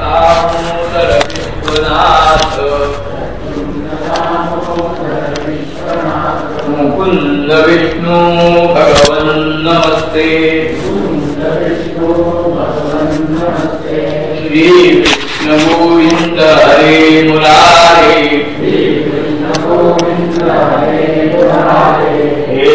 दामोदर मुकुंद विष्णू भगवन् नमस्ते श्री हरे मुरारे हे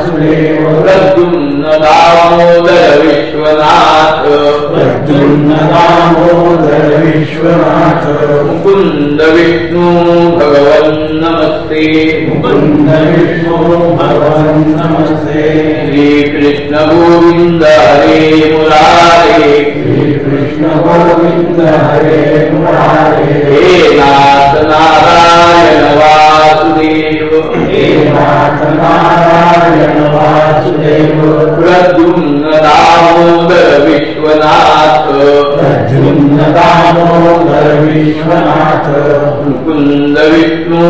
प्रद्युम्न दामोदर विश्वनाथ विश्वनाथ मुकुंद विष्णू भगवन् नमस्ते मुकुंद विष्णु भगवन् नमस्ते श्री कृष्ण गोविंद हरे मुरारे। श्री कृष्ण गोविंद हरे मुरारे। हे नाथ नारायण वासुदेव हे नाथ नारायण प्रद्युम्न दामोदर विश्वनाथ प्रद्युम्न दामोदर विश्वनाथ मुकुंद विष्णू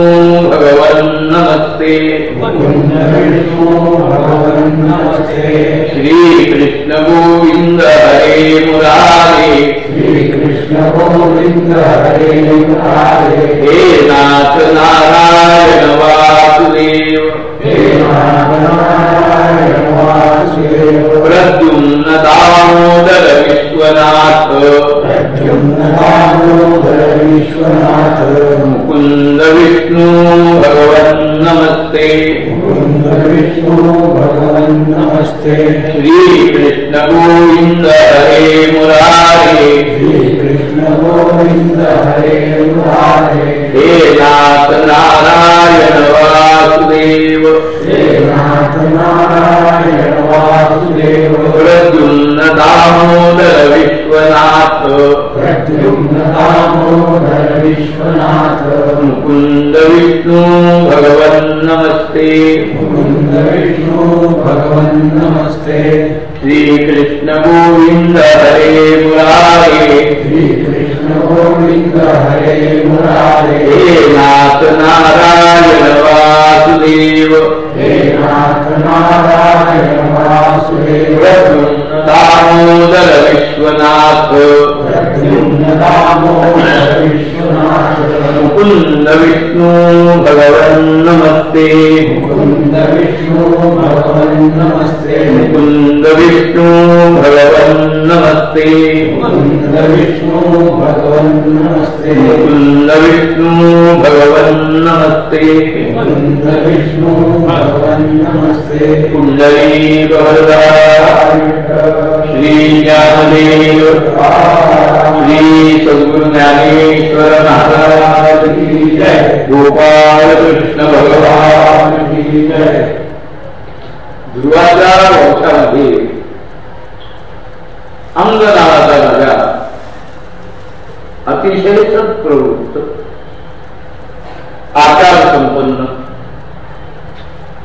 भगवन् नमस्ते मुकुंद विष्णु भगवन् नमस्ते श्री कृष्ण गोविंद हरे मुरारे श्री कृष्ण गोविंद हरे मुरारे हे नाथ नारायण वासुदेव प्रद्युम्न दामोदर विश्वनाथ प्रद्युम्न दामोदर विश्वनाथ मुकुंद विष्णू भगवन् नमस्ते मुकुंद विष्णु भगवन् नमस्ते श्री कृष्ण गोविंद हरे मुरारे। श्री कृष्ण गोविंद हरे मुरारे। हे नाथ नारायण। वासुदेव वासुदेव। प्रद्युम्न दामोदर विश्वनाथ प्रद्युम्न दामोदर विश्वनाथ मुकुंद विष्णू भगवन् नमस्ते मुकुंद विष्णु भगवन् नमस्ते श्री कृष्ण गोविंद हरे मुरारे गोविंद हरे मुरारे हे नाथ नारायण वासुदेव हे नाथ नारायण वासुदेव दामोदर विश्वनाथ। प्रद्युम्न दामोदर विश्वनाथ मुकुंद विष्णू भगवन् नमस्ते। मुकुंद विष्णु भगवन् नमस्ते। मुकुंद विष्णु भगवन् नमस्ते। मुकुंद विष्णु भगवन् नमस्ते मुकुंद विष्णु भगवन् नमस्ते मुकुंद विष्णु भगवन् नमस्ते कुंडली गहदा ज्ञानदेव श्री सद्गुरु महाराज की जय। गोपाल कृष्ण भगवान की जय ध्रुवाच्या वंशामध्ये अंग राजा अतिशय सत्प्रवृत्त आचार संपन्न।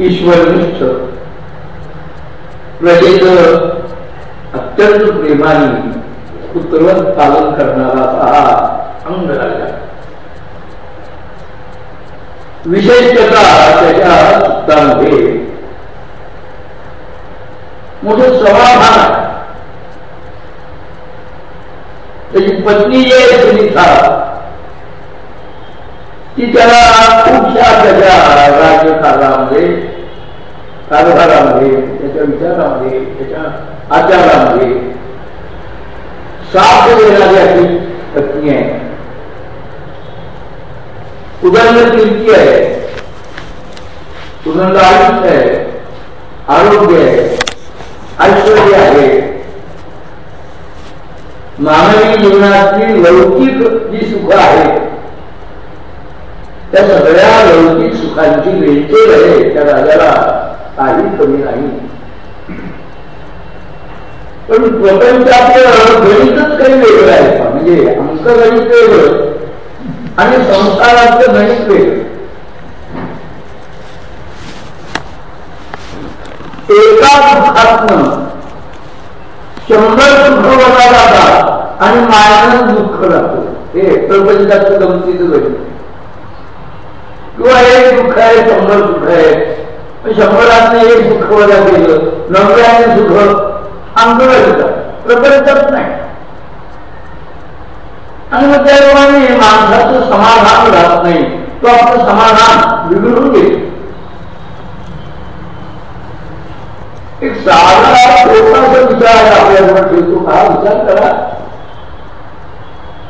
ईश्वरनिष्ठ प्रजेचं अत्यंत प्रेमाने पुत्रवत पालन करणारा हा अंग राजा विशेषतः त्याच्या चित्तामध्ये मोठं समाधान त्याची पत्नी जे सुनीता ती त्याला खूपशा त्याच्या राज्यकारणामध्ये कारभारामध्ये त्याच्या विचारामध्ये त्याच्या आचारामध्ये साथ देणारी अशी पत्नी आहे. उदंड कीर्ती आहे. उदंड आयुष्य आहे. आरोग्य आहे. ऐश्वर आहे. मानवी जीवनातली लौकिक जी सुख आहेत त्या सगळ्या लौकिक सुखांची वेळचेल आहे. त्या राजाला काही कमी नाही. पण प्रपंचातलं गणितच काही वेगळं आहे. का म्हणजे अंकगणित वेगळं आणि संसारातलं गणित वेगळं. एका दुःखातन शंभर दुःख बघा जातात आणि मायानं दुःख लागतो हे प्रपंचाचं गमतीचं गणित. किंवा एक दुःख आहे शंभर दुःख आहे. शंभरातनं एक दुःख वजा केलं नव्याने सुख अंगगणित प्रपंचात नाही. आणि मग त्याप्रमाणे माणसाचं समाधान राहत नाही. तो आपलं समाधान बिघडून घेतो एक साधा छोटासा विचार आहे आपल्याकडे ठेवतो हा विचार करा?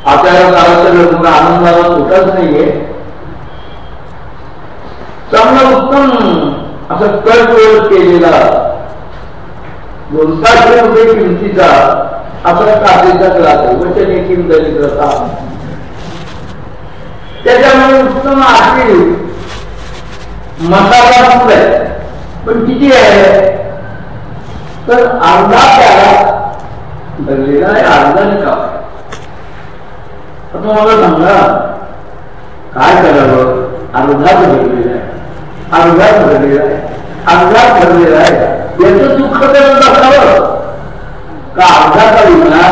आपल्याला काळाचं आनंदाला तोटाच नाहीये. चांगला उत्तम असं कट केलेला दोन रुपये किमतीचा असा काचेचा ग्लास आहे वचन एकीम दरिद्रता. त्याच्यामुळे उत्तम आखी मसाला खूप आहे. पण किती आहे? तर अर्धा त्याला भरलेला आहे अर्धा निकाल आता मला सांगा काय करावं? अर्धाच भरलेला आहे. अर्धाच भरलेला आहे. अर्धाच भरलेला आहे. याचं दुःख करत असावं का अर्धा का विना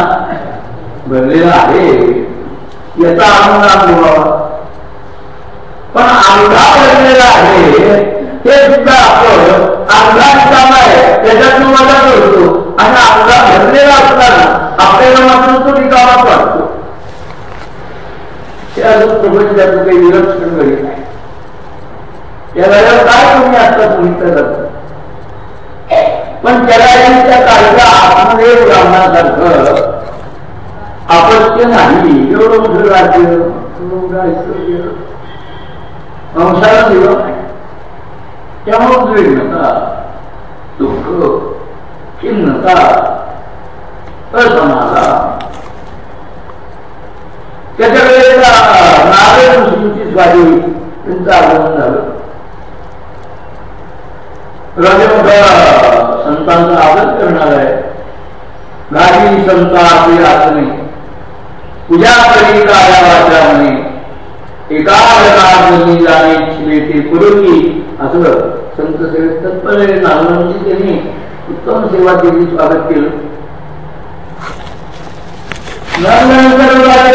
भरलेला आहे याचा आनंद अनुभवावा. पण अर्धा भरलेला आहे ते सुद्धा आपण अर्धा रिकामा आहे त्याच्यातून मजा करतो. आणि अर्धा भरलेला असताना आपल्याला मात्र तो रिकामा वाटतो. हे अजून प्रपंचाचं काही विलक्षण घडी नाही. या वेळेला काय तुम्ही आता तुम्ही जातं पण त्याला त्या काळच्या आत्मदेव राहण्यासारखं अपत्य नाही. एवढं मोठं राज्य अंशाला दिलं नाही. त्यामुळे उद्विग्नता दुःख खिन्नता असमाधान त्याच्या वेळेला नारायण ऋषींची स्वारी त्यांचं आगमन झालं. राजा राजमोठा संतांचा आदर करणार आहे. गाडी संता आपली आसने तुझ्या करी काया वाचा म्हणे एका जणी जाणे इच्छिले ते पुरवली असं संत सेवेत तत्पर नागरांची त्यांनी उत्तम सेवा केली स्वागत केलं. नंतर काय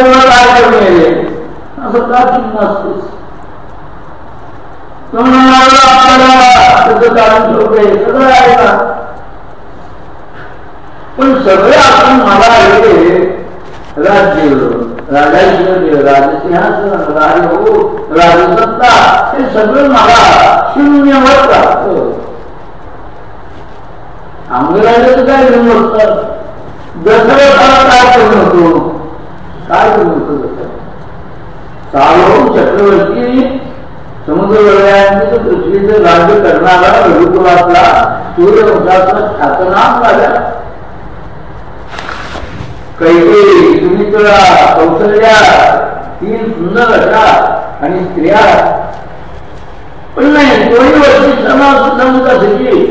करून येते असं का चिन्ह असतोस आपल्याला कारण ठेवते सगळं आहे का पण सगळे आपण मला हे राज्य राजाशिवाय राजसिंहासन राज हो, राजसत्ता हे सगळं मला शून्यवर राहतं अंगराजाचं काय घेऊन बसतात दसऱ्याला काय करून होतो काय करून होतो दसरा सार्वभौम चक्रवर्ती समुद्र पृथ्वीचं राज्य करणारा रघुकुलातला सूर्यवंशाचा ख्यातनाम राजा कैके सुमित्रा कौशल्या तीन सुंदर अशा आणि स्त्रिया पण नाही कोणी वर्षी समा सुद्धा सगळी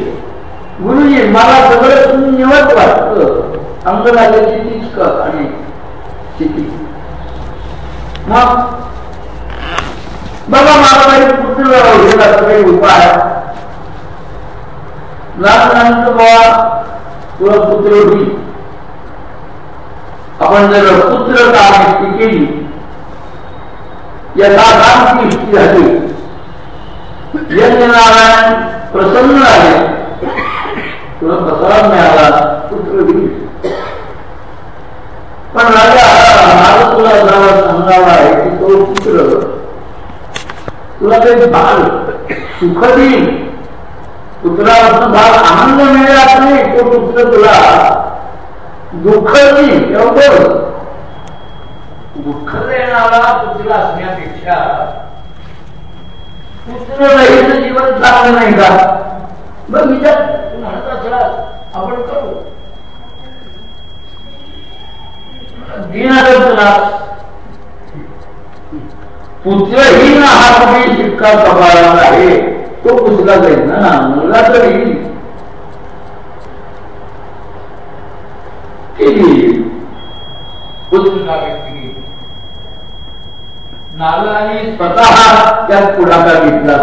गुरुजी मला सगळं निवड वाटत अंगराजाची तीच आणि स्थिती मग बघा मला काही पुत्र काही उपाय लहान बाबा तुला पुत्र होईल आपण जर पुत्र कामाची केली. यथाकांती इष्टी झाली. यज्ञनारायण प्रसन्न आहे तुला प्रसाद मिळाला पुत्र होईल. पण राजा माझं तुला सांगावा आहे की तो पुत्र तुला ते बाल सुख देईल. पुत्रापासून बाल आनंद मिळाला नाही तो पुत्र तुला दुःख देईल. एवढं दुःख देणारा पुत्र असण्यापेक्षा पुत्र रहित जीवन चांगलं नाही का? मग विचार. तू म्हणत असला आपण करू. दिनादर तुला. पुत्रहीन हा कुठे शिक्का कपाळाला आहे तो पुसला जाईल ना? मुलगा तर. येईल केली स्वतः त्यात पुढाकार घेतला.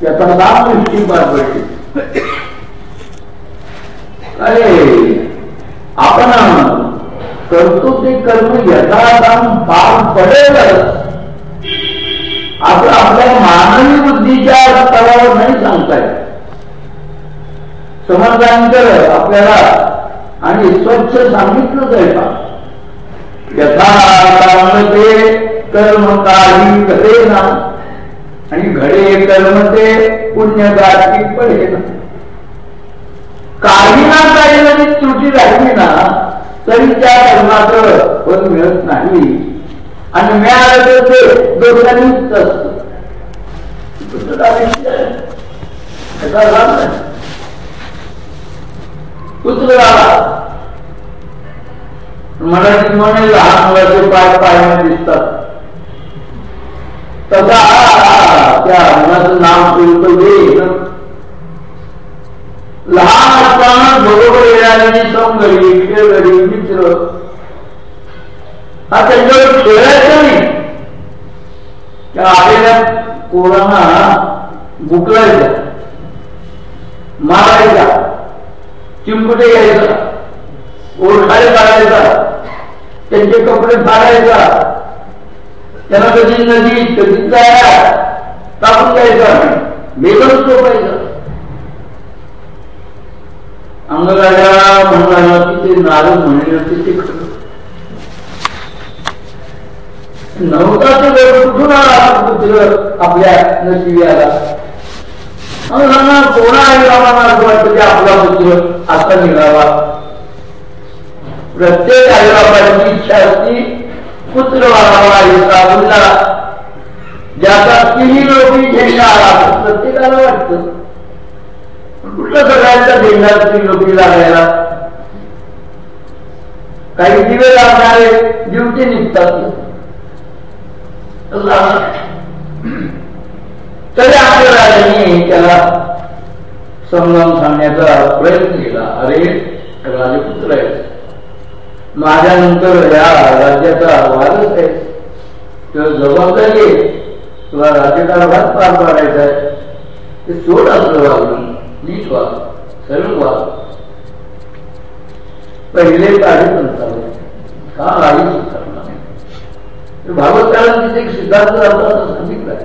त्याचा नाम दृष्टी पार पडली अरे आपण करतो ते कर्म यथार्थान पार पडेल असं आपल्या मानवी बुद्धीच्या स्तरावर नाही सांगताय समर्थांतर आपल्याला आणि स्वच्छ सांगितलं जाईल का? यथाते कर्म काही घडे ना. आणि घडे कर्म ते पुण्य पडे ना. काही ना काही जरी त्रुटी राहिली ना तरी त्या कर्माचं फल मिळत नाही. आणि मिळालं तर ते दोघांनीच असत पुत्र मराठीत म्हणे लहान मुलाचे पाय पायाने दिसतात. तसा त्या मुलाचं नाव ठेवतो लहान असताना बरोबर येणारी समगडी खेळगडी मित्र हा त्यांच्यावर खेळायचं नाही त्या आलेल्या पोरांना बुकलायचा मारायचा चिमकुटे घ्यायचा ओरखाडे काढायचा त्यांचे कपडे फाडायचा त्यांना कधी नदी कधी तयार टाकून द्यायचा बेगम झोपायचा अंगराजा म्हणाला की ते नारद म्हणण्याचे ते खरं. नव्हता वेळ कुठून आला पुत्र आपल्या नशिबी आला. कोणा आई बाबांना की आपला पुत्र असा निघावा. प्रत्येक आई बाबांची इच्छा असती पुत्र वाढावा येता मुलगा. ज्याचा तिन्ही लोकी झेंडा आला प्रत्येकाला वाटत. कुठलं सगळ्यांचा झेंडा स्त्री लोकी लागायला? काही दिवे लागणारे ड्युटी निघतात. तरी आपल्या राजाने त्याला समजावून सांगण्याचा प्रयत्न केला अरे राजपुत्र आहे माझ्यानंतर या राज्याचा वारस आहे तर जबाबदारी आहे तुला राज्यकारभार पार पाडायचा आहे ते सोड असलं वागून नीट वाग सरळ वाग पहिले काढे पंचावन्न का आई सुद्धा भागवताला तिथे एक सिद्धांत असं सांगितलंय.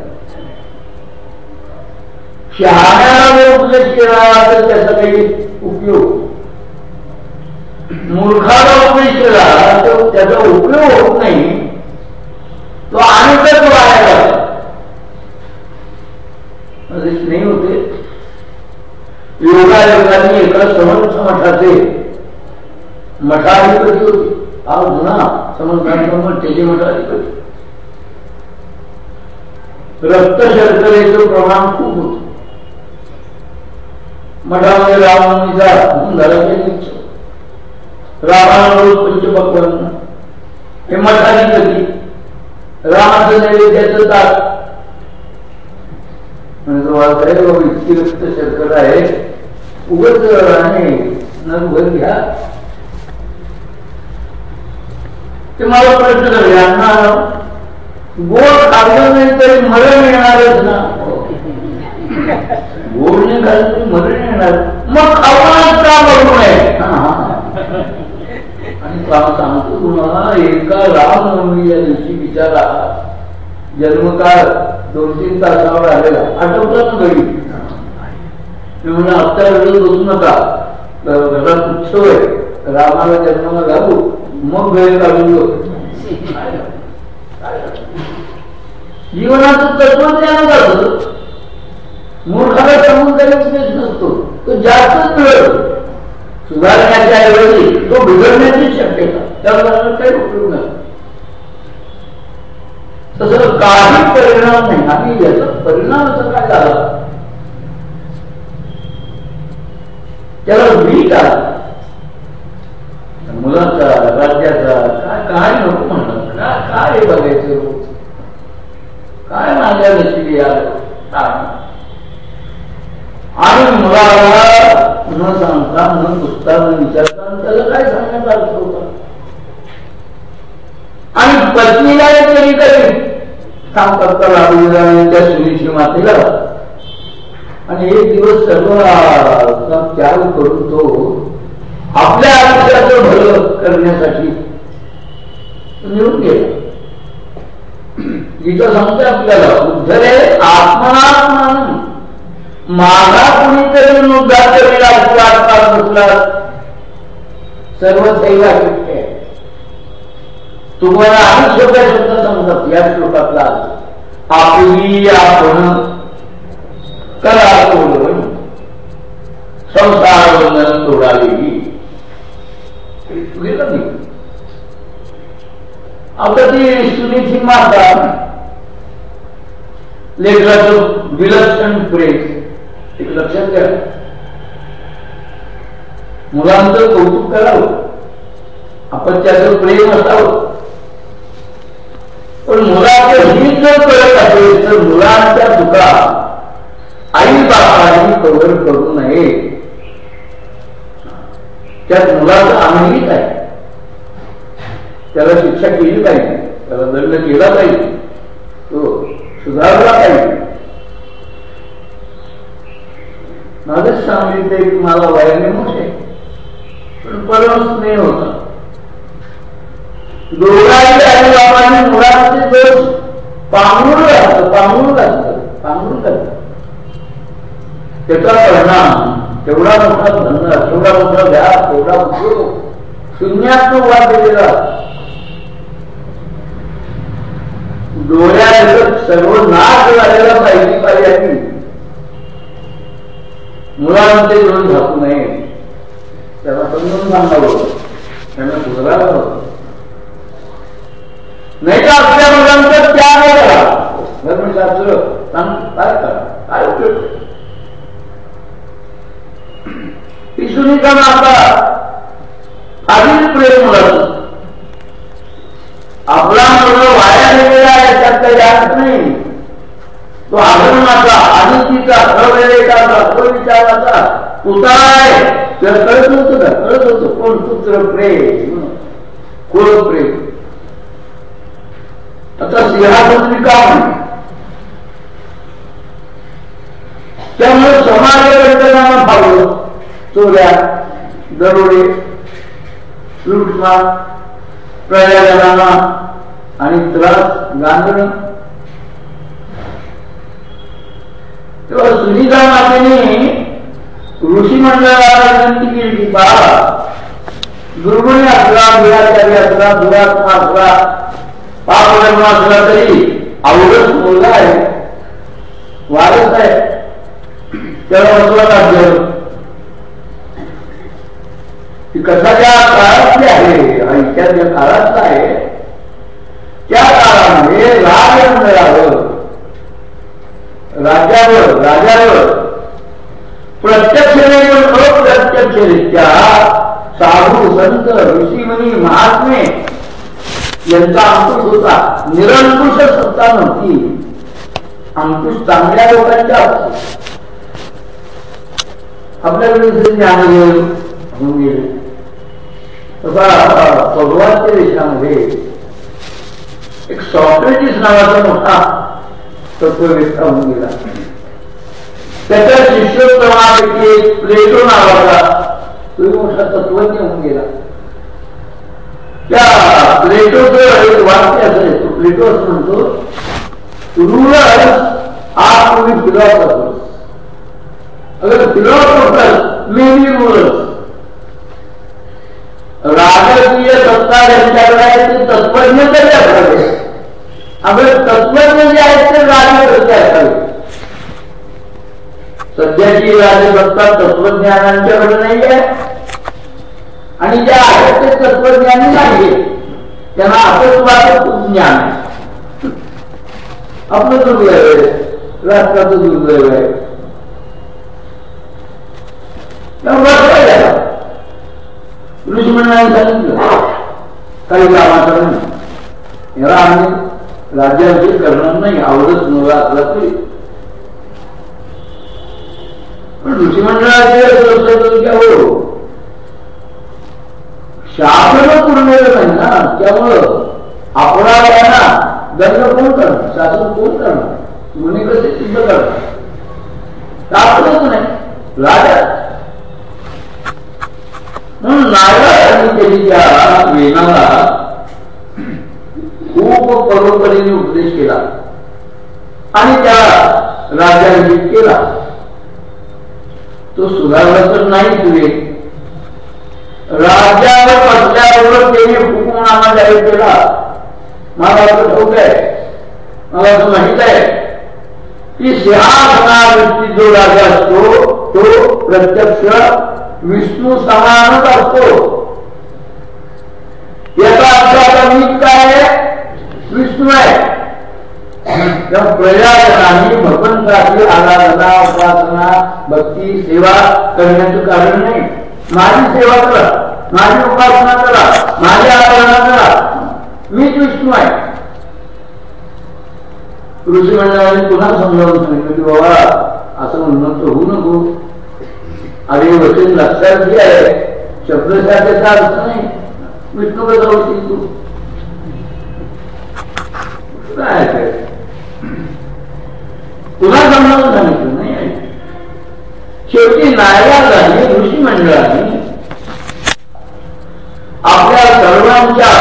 शहाण्याला उपदेश केला तर त्याचा काही उपयोग? मूर्खाला उपदेश केला तर त्याचा उपयोग होत नाही. तो अनेकच वाढायला नाही होते. योगायोगाने एका समर्थ मठाचे मठाधिपती होते. हा जुना समर्थांसमोर त्याचे मठाधिपती रक्त शर्करेचं प्रमाण खूप होत. मठामध्ये रामनवमीचा झाला रामाला पंचपक्वन हे मठाने कधी? रामाचं नैवेद्याचं ताट म्हणजे इतकी रक्त शर्कर आहे. उगत आणि नगर घ्या. ते मला प्रश्न झाले अण्णा गोड खाल्लं नाही तरी मरण येणारच ना. गोड नाही खाल्लं तरी मरण येणार. मग खाऊनच का बघू नये आणि सांगतो तुम्हाला एका रामनवमी या दिवशी विचारा जन्मकाळ दोन तीन तासावर आलेला. आठवतात ना घरी? मी म्हणून आत्ता वेळेस बसू नका. घरात उत्सव आहे. रामाला जन्माला घालू मग वेळ काढून जीवनाचं तत्वज्ञान जात मूर्खाला सांगून काही नसतो. तो जास्तच मिळत सुधारण्याच्या ऐवजी तो बिघडण्याची शक्यता. त्याला काही उपयोग नाही. तसं काही परिणाम नाही. आणि याचा परिणाम असं काय झाला? त्याला वीट आला. मुलाचा राज्याचा काय काय नको म्हणतात. काय काय बघायचं आमच्या नशिबी आलं आणि मुलाला न सांगता न पुसता न विचारता त्याला काय सांगण्यात अर्थ होता आणि पत्नीला तरी काही सांगतात लागलेला आणि त्या सुनीची मातेला. आणि एक दिवस सर्व त्याग करून तो आपल्या आयुष्याचं भलं करण्यासाठी निघून गेला करेल आत्मा नसला सर्व दैवा शक्य तुम्हाला आणि सोप्या शब्द सांगतात, या आपली आपण करा तोडून संसार बंधन तोडावी गेलं नाही आता ती सुनीची माता लेकराचं विलक्षण प्रेम एक लक्षात घ्या मुलांचं कौतुक करावं आपण त्याचं प्रेम असावं पण मुलाचं हित जर करत असेल तर मुलांच्या चुका आई बापाने कव्हर करू नये त्यात मुलाचं आनंदित आहे. त्याला शिक्षा केली पाहिजे. त्याला दंड केला पाहिजे. तो सुधारला पाहिजे. माझंच सांगितलं की मला वयाने मोठे पण परम स्नेह होता. दोघांच्या आई बाबांनी मुलांचे दोष पांघरून घातलं पांघरून घातलं पांघरून घातलं त्याचा परिणाम तेवढा मोठा धन तेवढा मोठा व्यास तेवढा उपयोग शून्यात वाद दिलेला. केलेला डोळ्यात सर्व नाश झालेला माहिती पाहिजे मुलांचे दोन झाकू नये. त्याला समजून सांगावं. त्यांना सुधारावं. नाही तर आपल्या मुलांचा त्याग करा. धर्मशास्त्र सांग काय करा? काय उपयोग? ही सुनीता माता आधीच प्रेम मुलाचं आपला मुलगा वाया गेलेला आहे त्यात काही अर्थ नाही. तो आगमनाचा आदितीचा अवेळेचा विचाराचा पुतळा आहे. त्याला कळत नव्हतं का? कळत होतं. कोण पुत्र प्रेम? कोण प्रेम? आता सिंहासनी का म्हणे त्यामुळे समाजाकडे समाजकर्तनानं फावलं चोऱ्या दरोडे लुटमार प्रजाजनांना आणि त्रास गांधण तेव्हा सुनीता मातेने ऋषी मंडळाला विनंती केली की पहा दुर्गुणी असला दुराचारी असला दुरात्मा असला पापकर्म असला तरी आवडत मुलगा आहे. वारस आहे. त्याला बसवा राज्य ती कशाच्या काळातली आहे आयुष्यात ज्या काळातला आहे त्या काळामध्ये राजमंडळावर राज्यावर राजावर प्रत्यक्षने पण अप्रत्यक्षरित्या साधू संत ऋषीमणी महात्मे यांचा अंकुश होता. निरंकुश सत्ता नव्हती. अंकुश चांगल्या लोकांच्या आपल्याकडे ज्ञान होऊन गेले. तसा भगवानच्या देशामध्ये एक सॉक्रेटिस नावाचा मोठा तत्ववेत्ता होऊन गेला. त्याच्या शिष्योत्तमापैकी एक प्लेटो नावाचा तो मोठा तत्वज्ञ होऊन गेला. त्या प्लेटोचं एक वाक्य असेल तो प्लेटो असं म्हणतो रूलर आज तुम्ही फिलॉसॉफर्स अगर फिलॉसॉफर्स मेनी रूलर्स राजकीय सत्ता ज्यांच्याकडे आहे ते तत्वज्ञ तरी असावे अगर तत्वज्ञ जे आहेत ते राजकर्ते असावे सध्याची राजसत्ता तत्वज्ञानांच्याकडे नाही आहे आणि ज्या आहेत ते तत्वज्ञानी नाही त्यांना अपस्वाचं खूप ज्ञान आहे. आपलं दुर्दैव आहे. राष्ट्राचं दुर्दैव आहे. ऋषी मंडळाने सांगितलं काही कामाचं नाही याला आम्ही राज्याविषयी करणार नाही आवडत मुला असला तरी पण ऋषीमंडळाचे हो शासन पुरलेलं नाही ना त्यामुळं आपला दंड कोण करणार शासन कोण करणार तुम्ही कसे सिद्ध करणार ताकदच नाही राजा म्हणून नारदांनी त्यांनी त्या वेनाला खूप परोपरीने उपदेश केला. आणि त्या राजाने केला. तो सुधारला तर नाही तुझे राज्यावर बसल्याबरोबर त्याने हुकुमनामा जाहीर केला. मला असं ठाऊक आहे. मला असं माहीत आहे की सिंहासनावरती जो राजा असतो तो प्रत्यक्ष विष्णू समानच असतो. याचा अर्थ आता मी काय आहे? विष्णू आहे. त्या प्रजाजनांनी भगवंताची आराधना उपासना भक्ती सेवा करण्याचं कारण नाही. माझी सेवा करा. माझी उपासना करा. माझी आराधना करा. मीच विष्णू आहे. ऋषी मंडळाने पुन्हा समजावून सांगितलं की बाबा असं म्हणणं तर होऊ नको. आणि वचन लक्षात घे आहे. शब्दशाखेचा अर्थ नाही? विष्णू कसं होतील तू. काय पुन्हा समजावून सांगितलं नाही शेवटी नायकांनी ऋषी मंडळाने आपल्या सर्वांच्या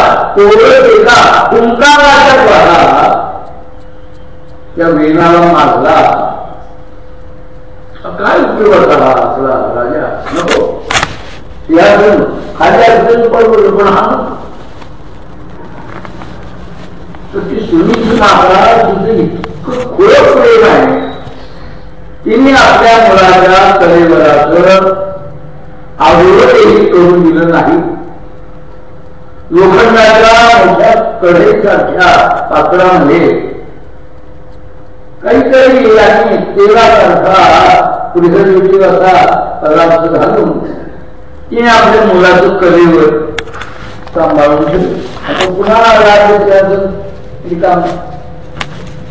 एका कुंकाराच्या द्वारा त्या वेणाला मारला. काय उपयोग हा राजा? नको. या खाली असेल पण पण हा तर ती सुनीची इतकं प्रेम आहे. तिने आपल्या मुलाच्या कलेवराचं आवडही करून दिलं नाही. लोखंडाच्या मोठ्या कडेसारख्या पात्रामध्ये काहीतरी यांनी तेरा तेलासारखा प्रिझर्वेटिव्ह असा पदार्थ घालून तिने आपल्या मुलाचं कलेवर सांभाळून ठेवलं पुन्हा राज्य काम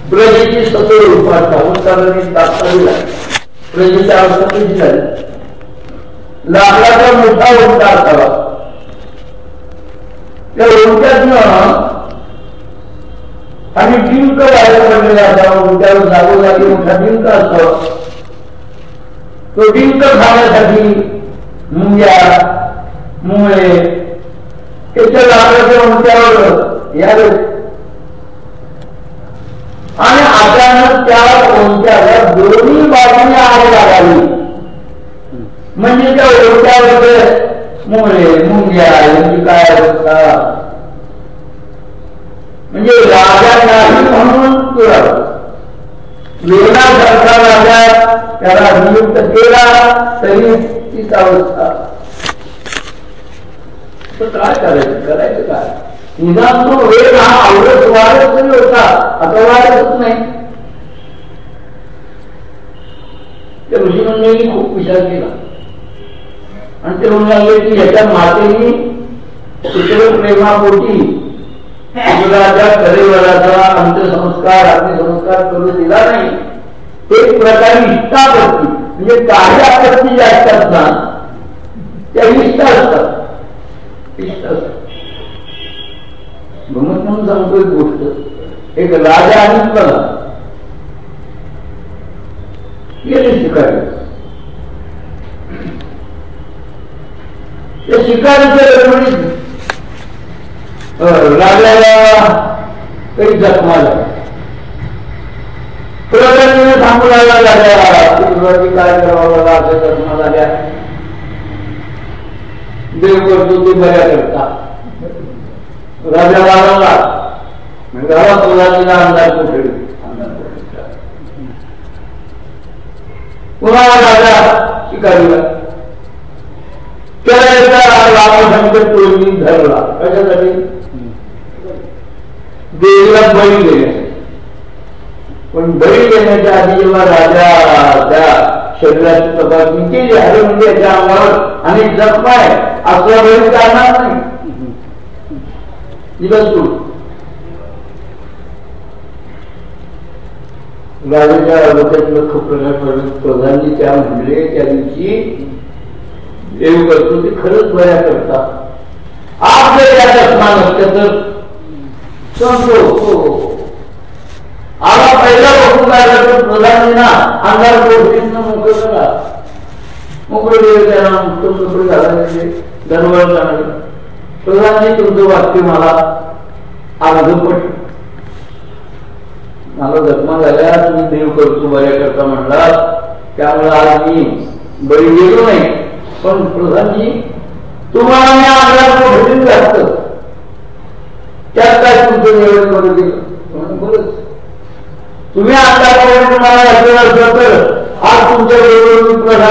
प्रजेची सतोड रूपात संस्काराने दाखवा दिला प्रजेची अवस्था कशी झाली? लाकडाचा मोठा उंटा असावा. त्या उंट्यातनं आणि डिंक बाहेर पडलेला म्हणजे असावं त्यावर जागोजागी मोठा डिंक असतो. तो डिंक खाण्यासाठी मुंग्या मुळे त्याच्या लागल्याच्या उंट्यावर यावे. आणि अचानक त्या कोणत्याला दोन्ही बाजूने आग लागावी. म्हणजे त्या ओढ्यावर मुळे मुंग्या यांची काय अवस्था? म्हणजे राजा नाही म्हणून तुला वेदासारखा राजा त्याला नियुक्त केला तरी तीच अवस्था. काय करायचं? करायचं काय? निदान तो वेळ हा आवडत वाढत तरी होता. आता वाढतच नाही. त्या ऋषीमंडळींनी खूप विचार केला. आणि ते म्हणाले की याच्या मातेने चित्र प्रेमापोटी मुलाच्या कलेवराचा अंत्यसंस्कार अग्निसंस्कार करू दिला नाही. एक प्रकारे इष्टापत्ती म्हणजे काही आपत्ती ज्या असतात ना त्या इष्ट असतात. इष्ट असतात. म्हणून सांगतो एक गोष्ट. एक राजा आणि बघा गेले शिकारी. त्या शिकारीच्या रमणीत राजाला काही जखमा झाला प्रजाने थांबू लागला राजा काय करावं लागला असं जखमा झाल्या देव करतो ते बऱ्या करता. राजा वाढवला घरात मुलांना अंदाज कुठे? पुन्हा राजा शिकारीला त्याला एकदा रामशंकर टोळी धरला. कशासाठी? देवीला बैल देण्यासाठी पण बैल देण्याच्या आधी जेव्हा राजा त्या शरीराची तपासणी केली अरे म्हणजे याच्या अंगावर आणि जखमा आहे असला बैल चालणार नाही. दिवस राजाच्या आरोग्यात लख प्रकार पडले प्रधानजी त्या म्हणले त्या दिवशी देव करतो ते खरंच बऱ्या करतात. आज जर यात असणार नसतं तर समजो हो. आला पहिला बघून काय करतो प्रधानजीना अंधार गोष्टींना मोकळ करा मोकळं दिलं त्यांना मुक्त मोकळं झालं दरबार जाणार प्रधानजी तुमचं वाक्य मला अर्धपट मला जखमा झाल्या तुम्ही देव करतो बऱ्या करता म्हणला त्यामुळे आज मी बळी गेलो नाही पण प्रधानजी तुम्हाला मी आग्रा भेटून घातलं त्यात काय तुमचं निवेदन करू बरंच तुम्ही आता मला घातलेलं असलं तर आज तुमच्या बरोबर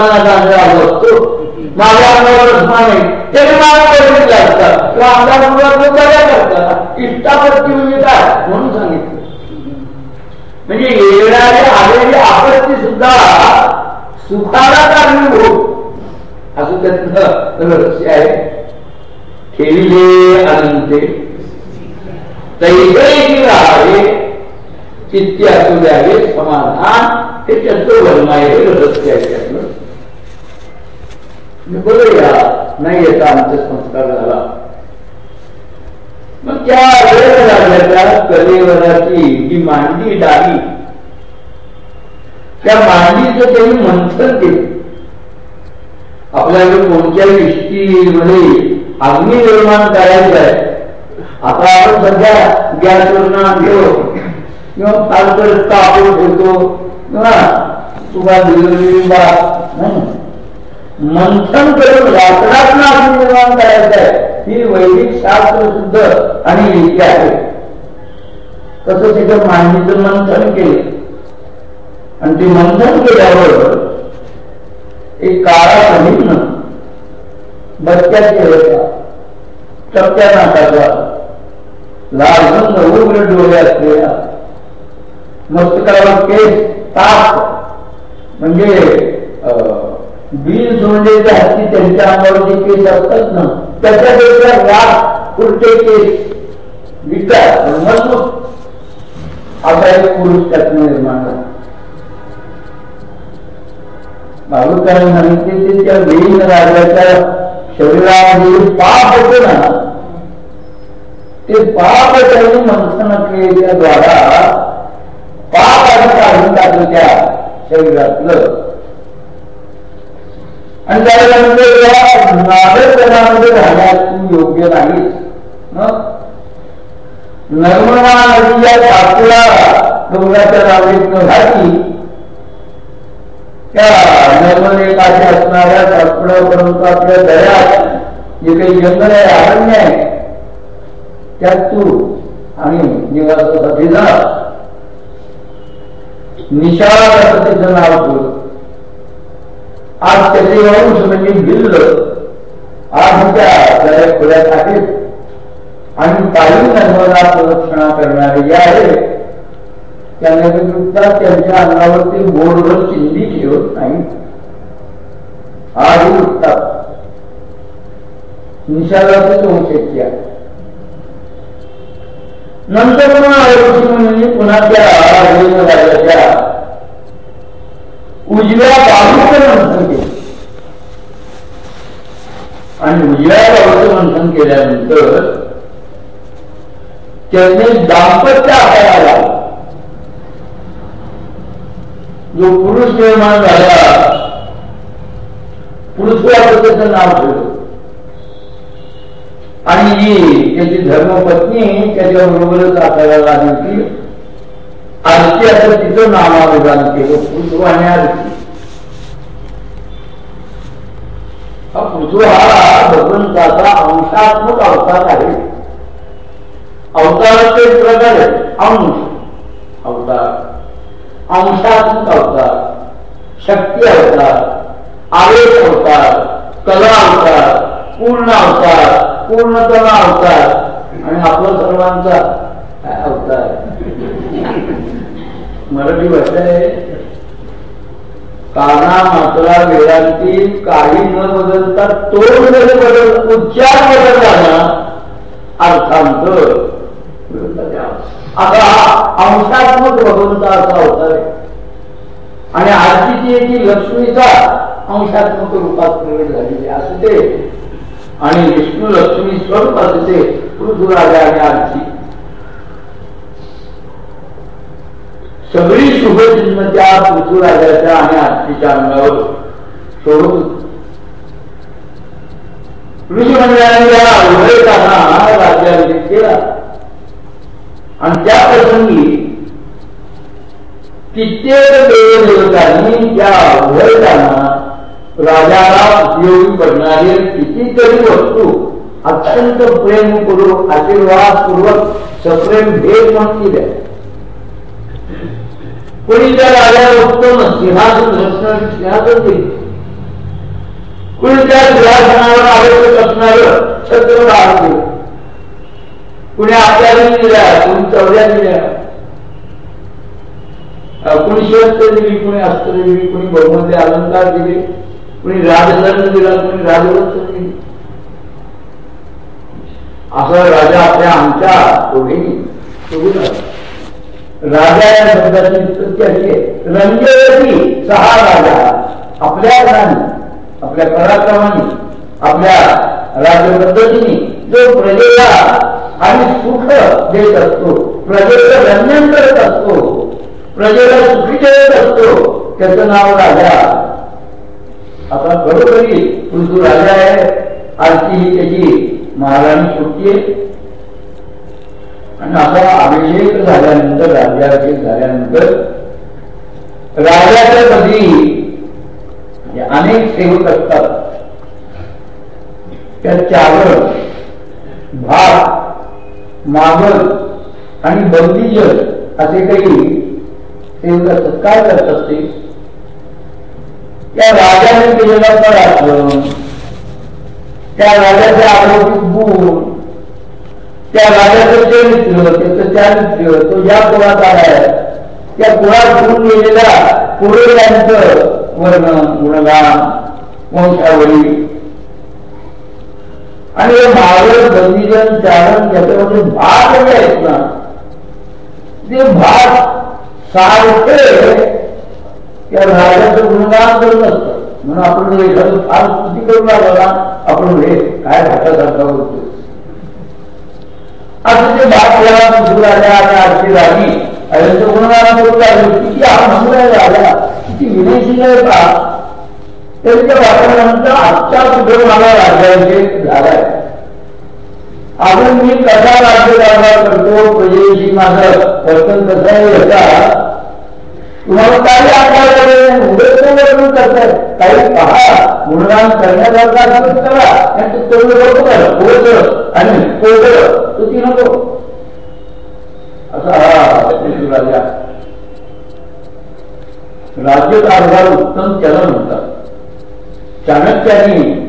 आलो असतो. माझ्या अंगावर नाही. तरी मला बघितलं असतात किंवा आमच्या मुलात बऱ्या करतात इष्टापत्ती म्हणजे काय? म्हणून सांगितलं. म्हणजे येणारी आलेली आपत्ती सुद्धा सुखाला कारणीभूत असं त्यातलं रहस्य आहे. ठेविले अनंते. तैवैकी राहावे चित्ती असू द्यावे समाधान हे आहे हे रहस्य आहे त्यातलं. बघूया नाही याचा अंत्यसंस्कार झाला. मग त्या वेळ लागल्याच्या कलेवराची जी मांडी डावी त्या मांडीचं त्यांनी मंथन केलं. आपल्याकडे कोणत्याही इष्टीमध्ये अग्नी निर्माण करायचं आहे आता आपण सध्या गॅसवर घेऊ किंवा फारकर कापूर ठेवतो. किंवा तुला दिलेली मंथन करून लाकडात आपण निर्माण करायचं आहे. ही वैदिक शास्त्र शुद्ध आणि लिखी आहे. तसं तिथं मांडणीचं मंथन केलं. आणि ते मंथन केल्यावर एक काळा महिन बच्च्याचे होता टप्प्या नाकाचा लालबंद उग्र डोळे असलेला मस्तकावर केस ताप म्हणजे बीज सोडलेले हत्ती त्यांच्या अंगावर जे केस असतात ना, त्याच्यापेक्षा वाघ उलटे केस विचार मज़बूत. असा एक पुरुष त्यातनं निर्माण झाला. भागवताने सांगितले त्या वेळीन राजाच्या शरीरामध्ये पाप होते ना ते पाप त्यांनी मंथन क्रियेच्या द्वारा पाप आणि काढून टाकलं त्या शरीरातलं. आणि त्याच्यानंतर नागरपणामध्ये राहण्यास तू योग्य नाही नर्मदा नदीच्या काकुला डोंगराच्या रांगेत न घातली त्या नर्मदे काठी असणाऱ्या सातपुड्यापर्यंत आपल्या दयात जे काही जंगल आहे अरण्य आहे त्यात तू आणि निवासासाठी जा निशाळ असं त्याचं नाव ठेवलं आज त्याचे अंश म्हणजे भिल्ल आज त्या दऱ्या खोऱ्यात आहेत आणि काही नर्मदा प्रदक्षिणा करणारे जे आहेत त्यांना त्यांच्या अंगावरती बोर्डवर चिंधी ठेवत नाही. आधी उठतात निषादाचे संशक्य आहे. नंतर ऋषी पुन्हा त्या राजाच्या उजव्या बाजूचं मंथन केलं. आणि उजव्या बाजूचं मंथन केल्यानंतर त्यांनी दाम्पत्य आकाराला जो पुरुष निर्माण झाला पृथ्वी त्याचं नाव ठेवलं. आणि ही त्याची धर्मपत्नी त्याच्या बरोबरच आकाराला आली आरती असं तिचं नामाविधान केलं पृथ्वी आणि आरती हा पृथ्वी हा भगवंताचा अंशात्मक अवतार आहे. अवताराचे प्रकार आहे अंश. अवतार. अंशात्मक अवतार. शक्ती अवतार. आवेश अवतार. कला अवतार. पूर्ण अवतार पूर्णतम अवतार. आणि आपला सर्वांचा अवतार. मराठी भाषा आहे. काना मात्रा वेळांती काही न बदलता तो जरी बदल उच्चार बदलला ना अर्थांत आता अंशात्मक भगवंता असा अवतार आहे. आणि आजची जी लक्ष्मीचा अंशात्मक रूपात प्रवेश झालेली असं ते आणि विष्णू लक्ष्मी स्वरूप असते पृथ्वीराजा आणि आरती सगळी शुभचिन्ह त्या पृथ्वीराजाच्या आणि आजीच्या अंगावर सोडून ऋषी मंडळाने या उभयताना राज्याभिषेक केला. आणि त्या प्रसंगी कित्येक देवदेवतांनी त्या उभयताना राजाला उपयोगी पडणारी कितीतरी वस्तू अत्यंत प्रेमपूर्वक आशीर्वादपूर्वक सप्रेम भेट म्हणून दिल्या कोणी त्या राजाला उत्तम सिंहासन रचणार सिंहासन दिले कोणी त्या सिंहासनावर आवश्यक असणार छत्र दिले कुणी आचार्य दिल्या कुणी चौऱ्या दिल्या? कुणी शस्त्र दिली कुणी अस्त्र दिली कुणी बहुमते अलंकार दिले? कोणी राजदंड दिला कोणी राजवंश दिली. असा राजा आपल्या आमच्या दोघींनी राजा या शब्दाची उत्पत्ती अशी आहे रंजवती सहा राजा आपल्या गुणाने आपल्या पराक्रमाने आपल्या राजपद्धतीने जो प्रजेला आणि सुख देत असतो प्रजेचं रंजन करत असतो प्रजेला सुखी ठेवत असतो त्याचं नाव राजा आता बरोबरी तुझू राजा आहे आरती ही त्याची महाराणी सुट्टी आणि आता अभिषेक झाल्यानंतर राज्याभिषेक झाल्यानंतर राजाच्या पदी म्हणजे अनेक सेवक असतात. त्या चावल भात मागल आणि बंदीजल असे काही सेवक असतात. काय करतात ते? त्या राजाने केलेला पराक्रम त्या राजाचे आरोग्य गुण त्या राजाचं चरित्र त्याचं चारित्र्य तो ज्या कुळात आलाय त्या कुळात गुण गेलेला पुरोल्यांचं वर्णन गुणगान वंशावळी आणि हे मावळ बंदीजन चारण त्याच्यामध्ये भाग जे आहेत ना. ते भाग सारखे त्या राजाचं गुणगान करत असतं. म्हणून आपण जर फार स्तुती करू लागला आपण हे काय घाटासारखा बोलतो आता ते भाग केला पृथ्वीराजा आणि आरती राणी यांचं गुणगान करू किती किती विनयशील आहे का त्यांच्या आजच्या सुद्धा मला झालाय. अजून मी कसा राज्य करतो? प्रजेशी माझं वर्तन कसं आहे याचा तुम्हाला काही आकार करताय. काही पहा. गुणगान करण्यासारखा करा. नको करा. आणि नको. असा राजा राज्यकारभार उत्तम चलन होता. चाणक्याने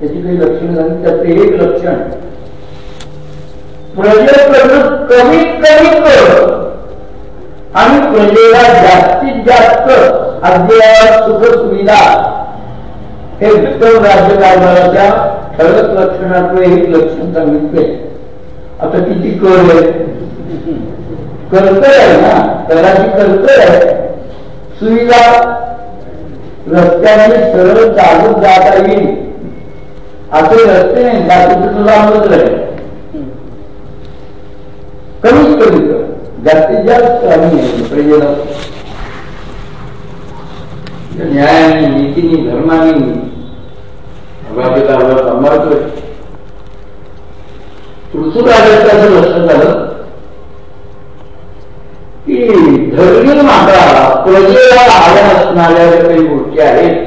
त्याची काही लक्षण झाली त्याचे एक लक्षण. प्रजेकडनं कमीत कमी कर आणि प्रजेला जास्तीत जास्त अद्ययावत सुख सुविधा हे उत्तम राज्यकारभाराच्या ठळक लक्षणाकडे एक लक्षण सांगितले. आता किती कर आहे? कर्तव्य आहे ना? कराची कर्तव्य आहे सुविधा रस्त्याने सरळ चालून जाता येईल. असे रस्ते नाही जातीचं तुला अंगच राहील कमीच कमी कर जास्तीत जास्त आम्ही प्रजेला न्यायाने नीतीने धर्माने राज्यकारभार सांभाळतोय पृथ्वीराजाचं लक्षण झालं की धर्मी माता प्रजेला आल्या असणाऱ्या काही गोष्टी आहेत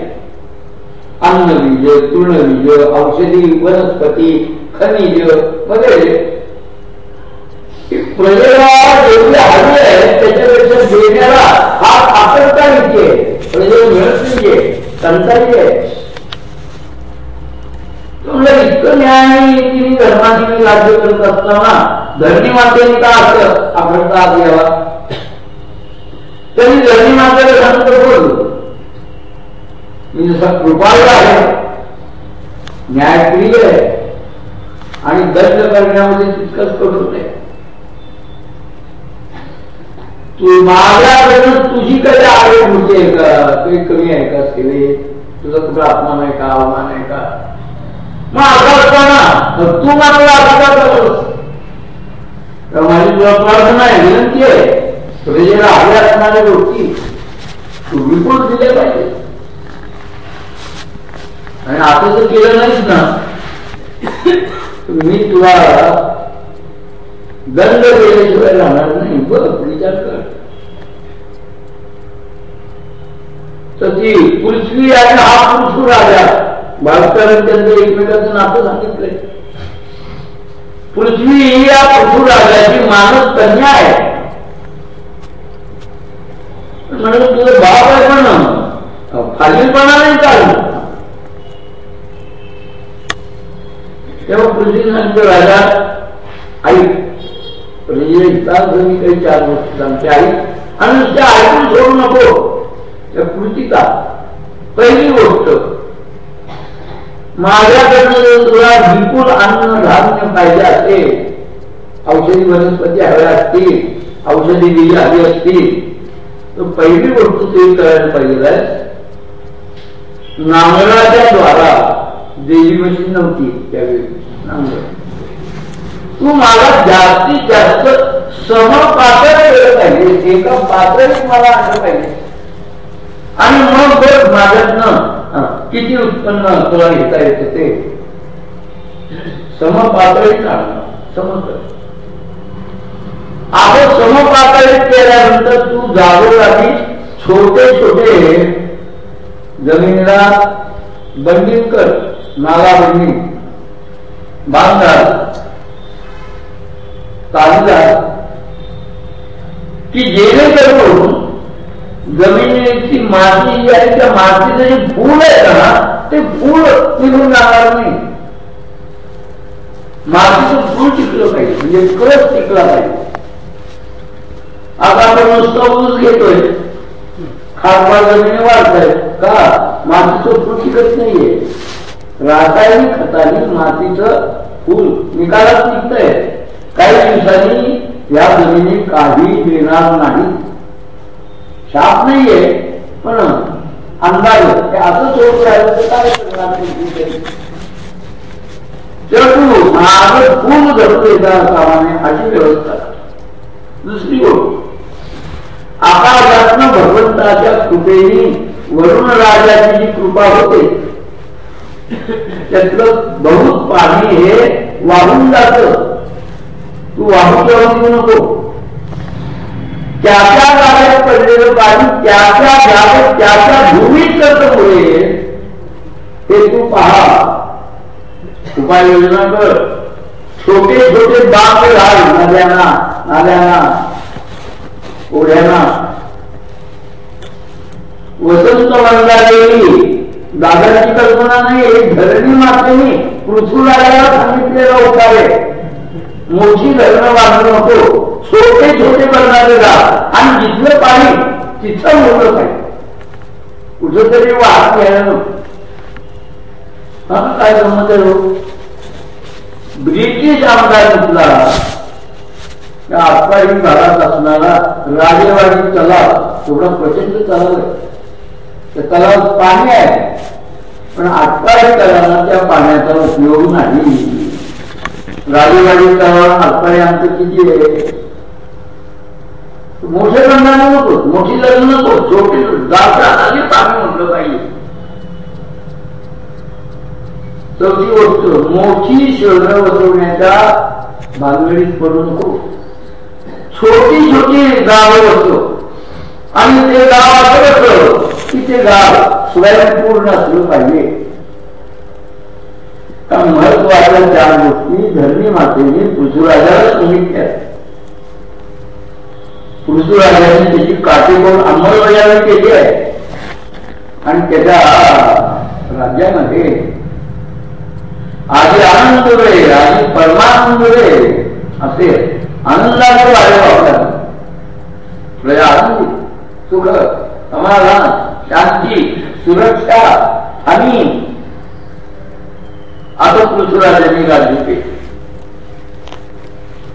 अन्नबीज तृणबीज औषधी वनस्पती खनिज वगैरे प्रजेला जेवढी हवी आहे त्याच्यापेक्षा देण्याला हा आकर्ता नीती आहे मिळत नाहीये टंचाई आहे इतकं न्याय नीतीने धर्माने राज्य करत असताना धरणी मातेने का असं आकर्ता द्यावा त्यांनी धरणी मातेला शांत बोल मी जसा कृपाळ आहे न्यायप्रिय आहे आणि दंड करण्यामध्ये तितकंच कठोर आहे तू माझ्याकडनं तुझी कधी आवड होती? आहे का काही कमी आहे का सेवे? तुझा कुठं अपमान आहे का? अवमान आहे का? मग आता असताना तू मला अपघात करतोस माझी तुला प्रार्थना आहे विनंती आहे. प्रजेला आले असणाऱ्या गोष्टी तू विपुल दिल्या पाहिजे. आणि आता जर केलं नाहीस ना. मी तुला दंड केल्याशिवाय राहणार नाही. बघ विचार कर तर ती पृथ्वी आणि हा पृथ्वी राजा भारताने त्यांचं एकमेकांचं नातं सांगितलंय. पृथ्वी ही या पृथ्वी राजाची मानस कन्या आहे. म्हणून तुझं बाप आहे पण. फाजीलपणा नाही चालू तेव्हा पृथ्वी सांगतो राजा ऐक म्हणजे मी काही चार गोष्टी सांगते आई आणि त्या ऐकून सोडू नको त्या कृतिका पहिली गोष्ट माझ्याकडनं तुला विपुल अन्न धान्य पाहिजे असेल औषधी वनस्पती हव्या असतील औषधी बीज हवी असतील तर पहिली गोष्ट ते करायला पाहिजे नांगराच्या द्वारा देवी मशीन नव्हती त्यावेळी. नांगर तू मला जास्तीत जास्त समपात्र केलं पाहिजे. एका पातळीत मला आणलं पाहिजे. आणि मग बघ माझ्यातनं किती उत्पन्न तुला घेता येतं ते. समपातळीत आणणं समज आपण समपातळीत केल्यानंतर तू जागोजागी छोटे छोटे जमिनीला बंदित कर नाला बंदी बांधा काढतात की जेणेकरून जमिनीची माती जी आहे त्या मातीचं जे फूल आहे ना ते फूल निघून जाणार नाही. मातीचं फूल टिकलं पाहिजे म्हणजे कळस टिकला पाहिजे. आता आपण नुसतं ऊस घेतोय खासबार जमिनी वाढतोय का? मातीचं फूल टिकत नाहीये. रासायनिक खताने मातीचं फूल निकालात निघतंय. काही दिवसांनी या जमिनी काही देणार नाही. शाप नाहीये पण अंदाज असं सोडून राहिलं तर काय करणार जगू तू पूर्ण धरतोय येणार कामाने अशी व्यवस्था. दुसरी गोष्ट आकाशातनं भगवंताच्या कृपेने वरुण राजाची जी कृपा होते त्यातलं बहुत पाणी हे वाहून जात. तू वाहून जाऊन नको. त्याच्या जागेत पडलेलं पाणी त्याच्या जागेत त्याच्या भूमीत मुळे हे तू पहा. उपाययोजना कर. छोटे छोटे बांध घाल नद्यांना नाल्यांना ओढ्यांना. वसंत वंदादेवी दादाची कल्पना नाही एक धरणी मातेने पृथ्वीराजाला सांगितलेला उपाय आहे मोठी लग्न बांधू नको. छोटे छोटे करणारे राहा आणि जिथलं पाणी तिथं मोठं पाहिजे कुठंतरी वाहत घ्यायला नको हा काय समज आहे हो? ब्रिटिश आमदार तिथला त्या आत्ताही भागात असणारा राजेवाडी तलाव एवढा प्रचंड तलाव आहे. त्या तलावात पाणी आहे. पण आत्ताही तलावाला त्या पाण्याचा उपयोग नाही. राजेवाडी तलावात आमचं किती आहे? मोठे नको मोठी लग्न नको. छोटी जातात पाणी म्हटलं पाहिजे. चौथी गोष्ट मोठी शहरं वसवण्याच्या भानगडीत पडू नको. छोटी छोटी गाव असतो आणि ते गाव असं असतं की ते गाव स्वयंपूर्ण असलं पाहिजे. महत्त्वाच्या चार गोष्टी धर्मी मातेने पृथ्वीराजाला सांगितल्या पृथ्वीराजाने त्याची काटेकोर अंमलबजावणी केली आहे. आणि त्याच्या राज्यामध्ये आधी आनंद रे आधी परमानंद रे असे आनंदाचे वारे वापरतात प्रजा आनंदी सुख समाधान शांती सुरक्षा आणि आता पृथ्वीराजांनी गाजली केले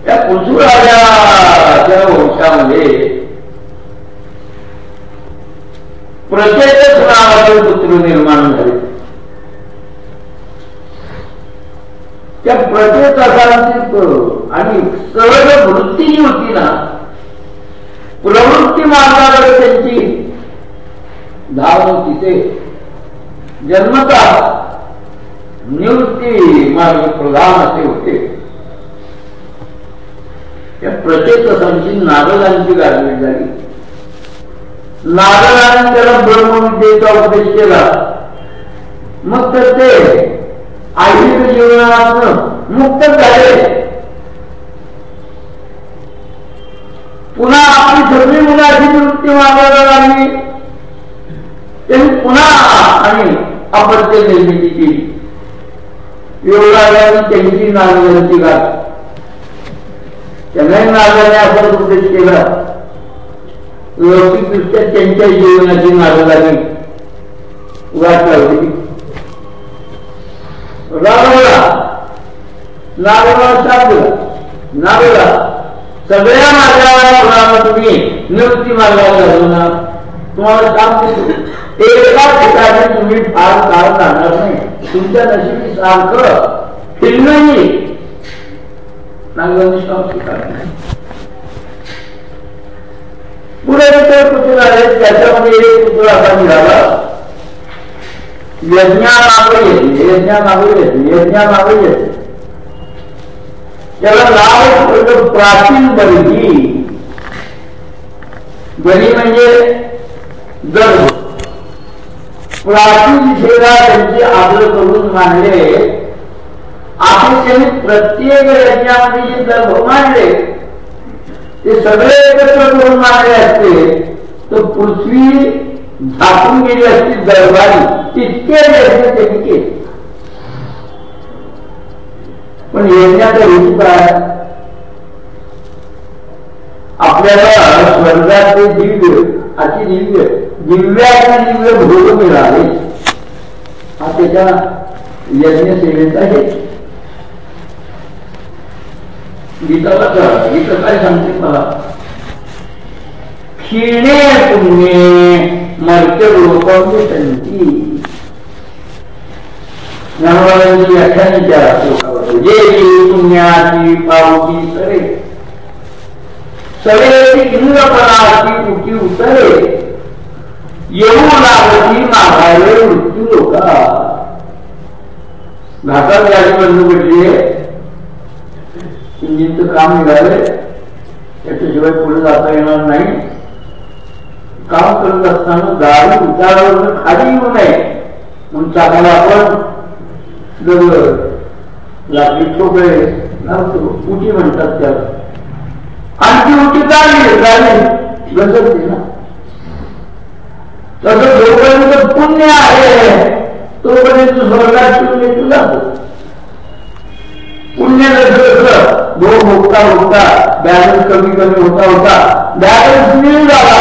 त्या पृथ्वीराजाच्या वंशामध्ये प्रत्येकच नावाचे पुत्र निर्माण झाले. त्या प्रचेतकांची आणि सहज वृत्ती जी होती ना प्रवृत्ती मार्गावर त्यांची धाव होती ते. जन्मता निवृत्ती मार्ग प्रधान असे होते त्या प्रचेतकांची नारदांची गाडवी झाली. नारदाने त्याला ब्रह्मविद्येचा उपदेश केला. मग तर ते आयुर्वेद जीवनात मुक्त झाले. पुन्हा आपली सगळी मुलाची निवृत्ती मागायला लागली. त्यांनी पुन्हा आणि अपत्य निर्मिती केली. एवढा त्यांची नागरिकांची गाठ त्यांनाही नागाने आपण उपदेश केला. लौकिकदृष्ट्या त्यांच्या जीवनाची नागरिकांनी वाट लावली रागवला नागवला साधला नागवला सगळ्या मार्गाला तुम्ही नृत्य मार्गाला तुम्हाला काम देतो. एका ठिकाणी तुम्ही फार काळ जाणार नाही. तुमच्या नशिबी सारखं फिरणं येईल पुढे ते पुत्र आहेत? त्याच्यामध्ये एक पुत्र असा निघाला. यज्ञामागे येते यज्ञामागे येते यज्ञामागे येते. त्याला प्राचीन बलगी बली म्हणजे गर्भ. प्राचीन शेरा त्यांची आदर करून मांडले आपण त्यांनी प्रत्येक राज्यामध्ये जे गर्भ मांडले ते सगळे एकत्र करून मांडले असते तर पृथ्वी झाकून गेली असती दरबारी तितके प्रयत्न त्यांनी केले. पण यज्ञाचा हेतू काय आपल्याला स्वर्गाचे दिव्य अशी दिव्य दिव्याचे दिव्य भोग मिळाले. हा त्याच्या यज्ञ सेवेचा गीता गीता काय सांगते मला? क्षीणे पुण्ये मर्त्य लोकांची संती श्लोकावर. जे पुण्याची पावती सरे. सरे इंद्रपणाची उठी उतरे येऊ मृत्यू गाडी बंद पडली इंजिनचं काम निघाले त्याच्याशिवाय पुढे जाता येणार नाही. काम करत असताना गाडी उतारावर खाली येऊ नये. म्हणून चाकाला आपण लागली ठोकळे उठी म्हणतात त्याला. आणखी उठी गाडी झाली घसरते ना? तसं जोपर्यंत पुण्य आहे तोपर्यंत स्वर्गात पुण्य जातो. पुण्य जसं दोन होता होता बॅलन्स कमी कमी होता होता बॅलन्स मिळून झाला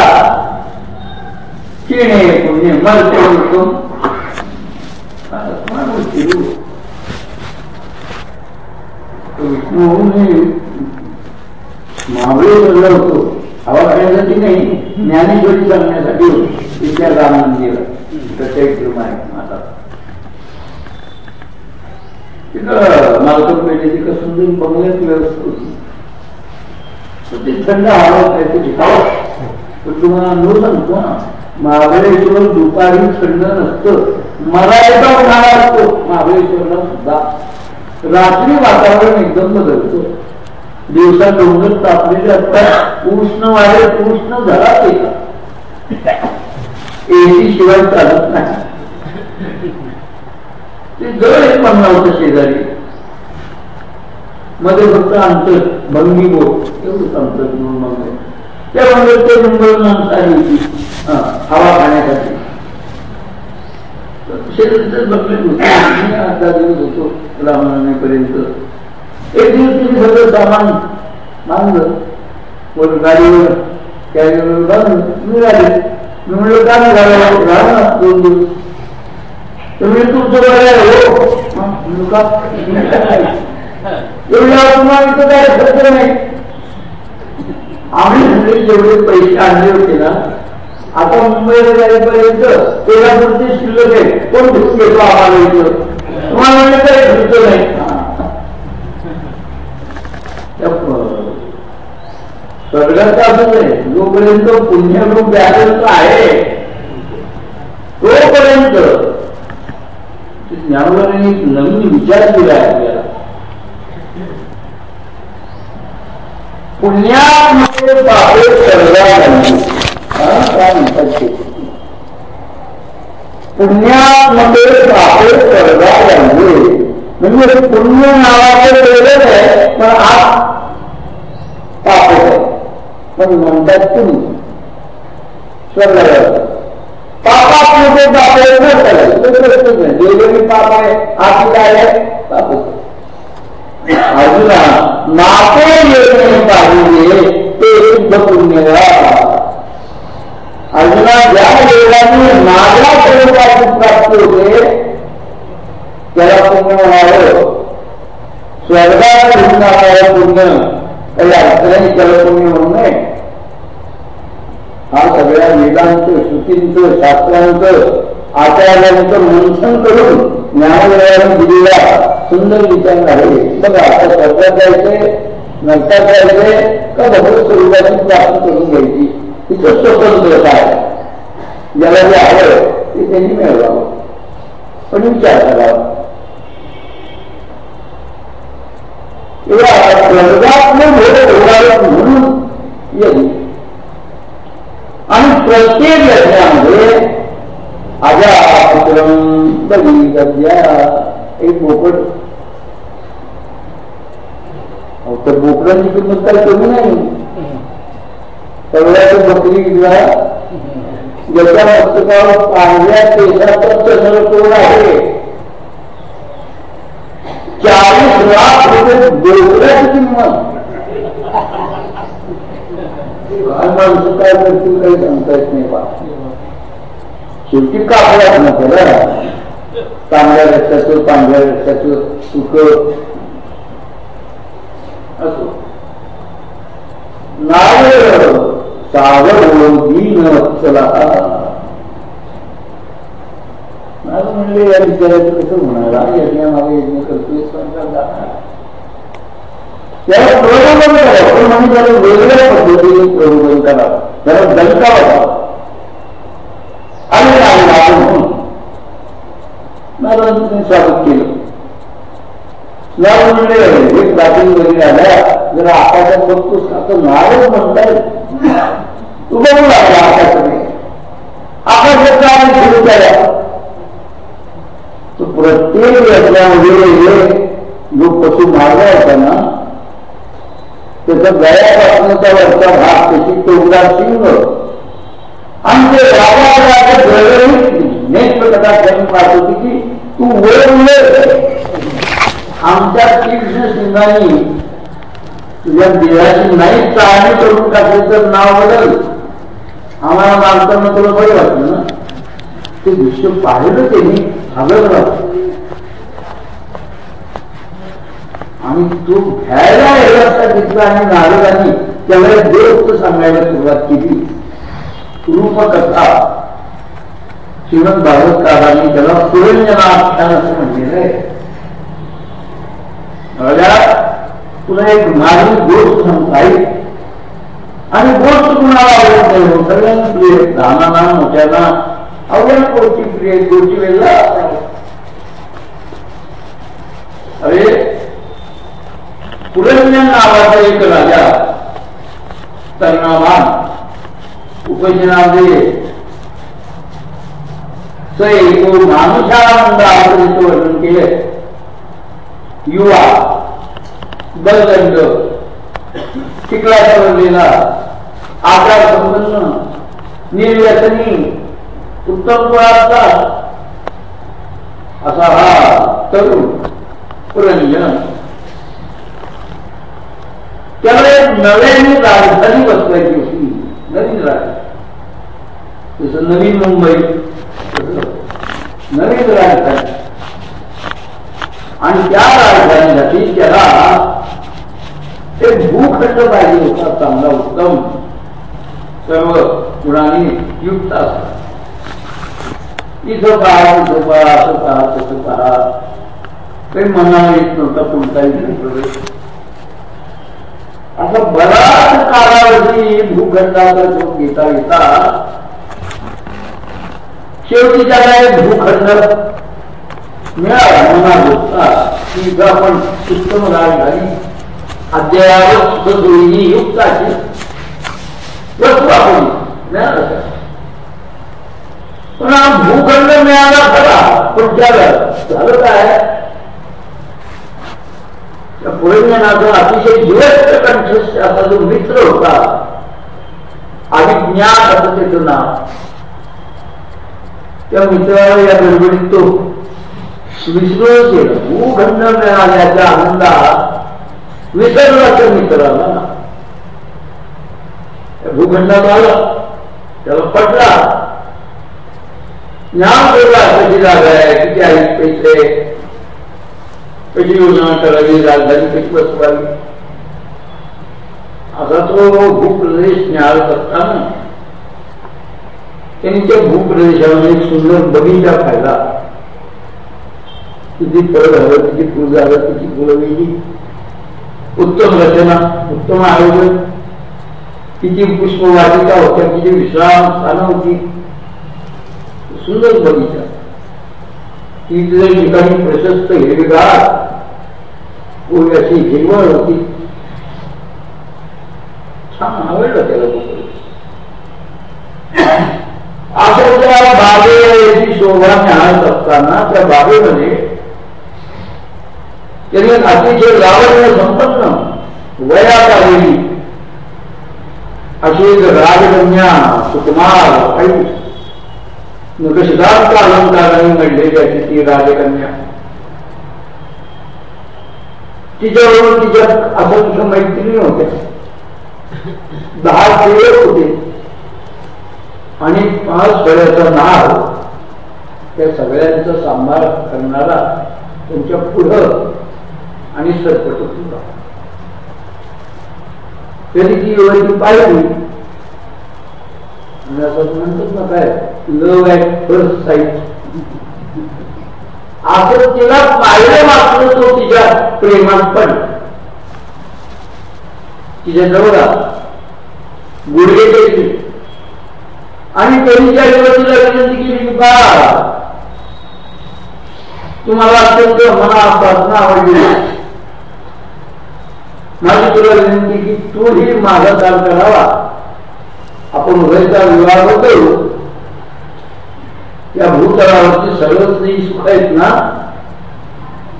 किणे पुण्य मरते होतो विष्णू महाबळेश्वर होतो. हवा करण्यासाठी नाही ज्ञानेश्वरी सांगण्यासाठी होतो. तिथल्या राम मंदिर प्रत्येक आहे माता तिथं सुंदर व्यवस्था होती. ते थंड हवा काहीतरी पण तुम्हाला अनुभव सांगतो ना महाबळेश्वर दुपारी थंड नसतं. मराठा उन्हाळा असतो. महाबळेश्वरला सुद्धा. रात्री वातावरण एकदम बदलतो. दिवसा डोंगर तापलेले असतात. उष्ण वारे उष्ण झाला एसी शिवाय चालत नाही. ते जर एक म्हणणं होतं शेजारी. मध्ये फक्त अंतर भंगी बोट एवढंच अंतर म्हणून मग त्या बंगल्यात ते डोंगर आली होती. हवा खाण्यासाठी शेजारीच बसले होते. अर्धा दिवस होतो रामनामेपर्यंत एक दिवस तुम्ही सगळं सामान बांधलं वर गाडीवर कॅरीवर बांधून निघाले. मी म्हणलं का निघालं राहा ना दोन दिवस. तुम्ही तुमचं बघायला हो. का? एवढ्या तुम्हाला इथं काय खर्च नाही. आम्ही म्हणजे जेवढे पैसे आणले होते ना आता मुंबईला जाईपर्यंत कोल्हापूरची शिल्लक आहे. कोण घेतो आम्हाला इथं? तुम्हाला म्हणजे काही खर्च नाही. जोपर्यंत पुण्यरूप बॅलन्स आहे तोपर्यंत ज्ञानवरांनी नवीन विचार केला आहे आपल्याला. पुण्यामध्ये बाबे स्वर्गात काय म्हणतात ते? पुण्यामध्ये बापे स्वर्गात आणले म्हणजे पुण्य नावाचं आहे पण आज पण म्हणतात तुम्ही. स्वर्गात पापात्मक पाप आहे. गेलेली पाप आहे आधी काय आहे? पाप. अर्जुना नाते येणे पाहिजे ते शुद्ध पुण्यगा अर्जुना ज्या देवाने माझ्या स्वरूपाची होते त्याला पुण्य म्हणावं स्वर्गात पुण्य काही अर्थ त्याला पुण्य म्हणू नये. हा सगळ्या वेदांत श्रुतींचं शास्त्रांचं आचार्यांचं मंथन करून ज्ञानदेवाने दिलेला सुंदर विचार आहे बघा आता स्वर्गात जायचे नरकात जायचे का भगवत स्वरूपाची प्राप्ती करून घ्यायची तिथं स्वतंत्रता आहे ज्याला जे हवं ते त्यांनी मिळवावं पण विचार करावा स्वर्गात म्हणून येईल प्रत्येक यज्ञामध्ये एक बोकड। तर बोकडांची किंमत कमी नाही. सगळ्याचं बकरी ज्या ज्याच्या चाळीस लाख रुपये बोकड्याची किंमत. माणसं काय करतील काही सांगता येत नाही बा. शेवटी कापडात ना त्याला तांबड्या रस्त्याचं पांढऱ्या रस्त्याचं सुख असो. नारळ सागर दीन चला. नारळ म्हणले या विचारायचं कसं म्हणाला यज्ञामागे यज्ञ करतोय त्याला प्रबोधन करावं पण म्हणजे त्याला वेगळ्या पद्धतीने प्रबोधन करावं त्याला दणका वाटावा आणि आपण म्हणून नारायण स्वागत केलं नारद म्हणले हे तू तो प्रत्येक यज्ञामध्ये जो पशु मारला होता ना त्याचा गळ्यापासूनचा वरचा भाग त्याची टोकदार शिंग आणि ते राजा नेक्स्ट कथा त्यांनी पाहत होती की तू वर आमच्या तीक्ष्ण सिंगांनी तुझ्या देहाची नाही चाळणी करून टाकली तर नाव बदल. आम्हाला मानताना तुला बरं वाटलं ना? ते दृश्य पाहिलं त्यांनी हवं वाटलं आणि तो घ्यायला एवढा घेतला आणि नारदांनी त्यावेळेस देव सांगायला सुरुवात केली. रूपकथा. श्रीमंत भागवतकारांनी त्याला सुरंजनाख्यान असं म्हणलेलं आहे. तुला एक माझी गोष्ट सांगता येईल. आणि गोष्ट कुणाला आवडत नाही हो. सगळ्यांना प्रिय लहानांना मोठ्यांना आवडल्या गोष्टी प्रिय गोष्टी वेळेला अरे पुरंजन नावाचा एक राजा. तरणावान उपजनामध्ये सै तो मानुषानंद आकृतीचं वर्णन केले. युवा बलदंड शिकला ठरवलेला आकार संपन्न निर्व्यसनी उत्तम कुळाचा असा हा तरुण पुरंजन. त्याला एक नव्याने राजधानी बसवायची होती नवीन राजधानी जसं नवीन मुंबई नवीन राजधानी. आणि त्या राजधानीसाठी त्याला एक भूखंड पाहिजे होता चांगला उत्तम सर्व गुणाने युक्त असतात इथं पहा तिथं पहा असं पहा तसं पहा. काही मनाला येत नव्हता कोणताही प्रवेश असा बराच कालावधी भूखंडाचा जो घेता येता शेवटी त्याला एक भूखंड मिळाला. मना होता की जर आपण उत्तम राजधानी अद्ययावत दोन्ही युक्त अशी वस्तू आपण मिळालं पण हा भूखंड मिळाला खरा. पण त्याला झालं काय? पुरंजनाचा अतिशय ज्येष्ठ कंठस्थ असा जो मित्र होता अभिज्ञात असं त्याचं नाव त्या मित्राला या गडबडीत तो विसरून गेलं. भूखंड मिळाल्याच्या आनंदात विसरला त्या मित्राला भूखंडात आला. त्याला पटला. ज्ञान केला कशी जागा आहे? किती आहे? पैसे? करावी राजधानी कशी बसवावी असा तो भूप्रदेश न्याहाळत असताना त्यांनी त्या भूप्रदेशामध्ये एक सुंदर बगीचा पाहिला किती फळ झालं किती फुल झालं किती उत्तम रचना, उत्तम आयोजन। किती पुष्पवाटिका होत्या किती विश्राम स्थानं होती सुंदर बगीचा। ती ठिकाणी प्रशस्त हिरवीगार कोणी अशी हिरवळ होती छान आवडलं त्याला बघून. असं त्या बागेची शोभा न्याहत असताना त्या बागेमध्ये त्यांनी अतिशय लावण्य संपन्न वयात आलेली अशी एक राजकन्या सुकुमार पाहिजे नकशदार अलंकाराने घडलेली अशी ती राजकन्या तिच्यावरून तिच्या असंख्य मैत्रिणी होत्या. दहा सेवक होते. आणि पाच सगळ्याचा नाव त्या सगळ्यांचा सांभाळ करणारा त्यांच्या पुढं आणि सरपट होता. तरी ती युवती पाहिली. आणि असं म्हणतात ना काय? लव ॲट फर्स्ट साईट असं तिला पाहिलं मात्र तो तिच्या प्रेमात पण. तिच्या जवळ गुडघे आणि त्यांनी त्या युवतीला विनंती केली की बा तुम्हाला अत्यंत मनापासून आवडली माझी तुला विनंती की तू ही माझा काल करावा. आपण उभयचा विवाह करू. या भूतलावरची सर्वच जी सुख आहेत ना?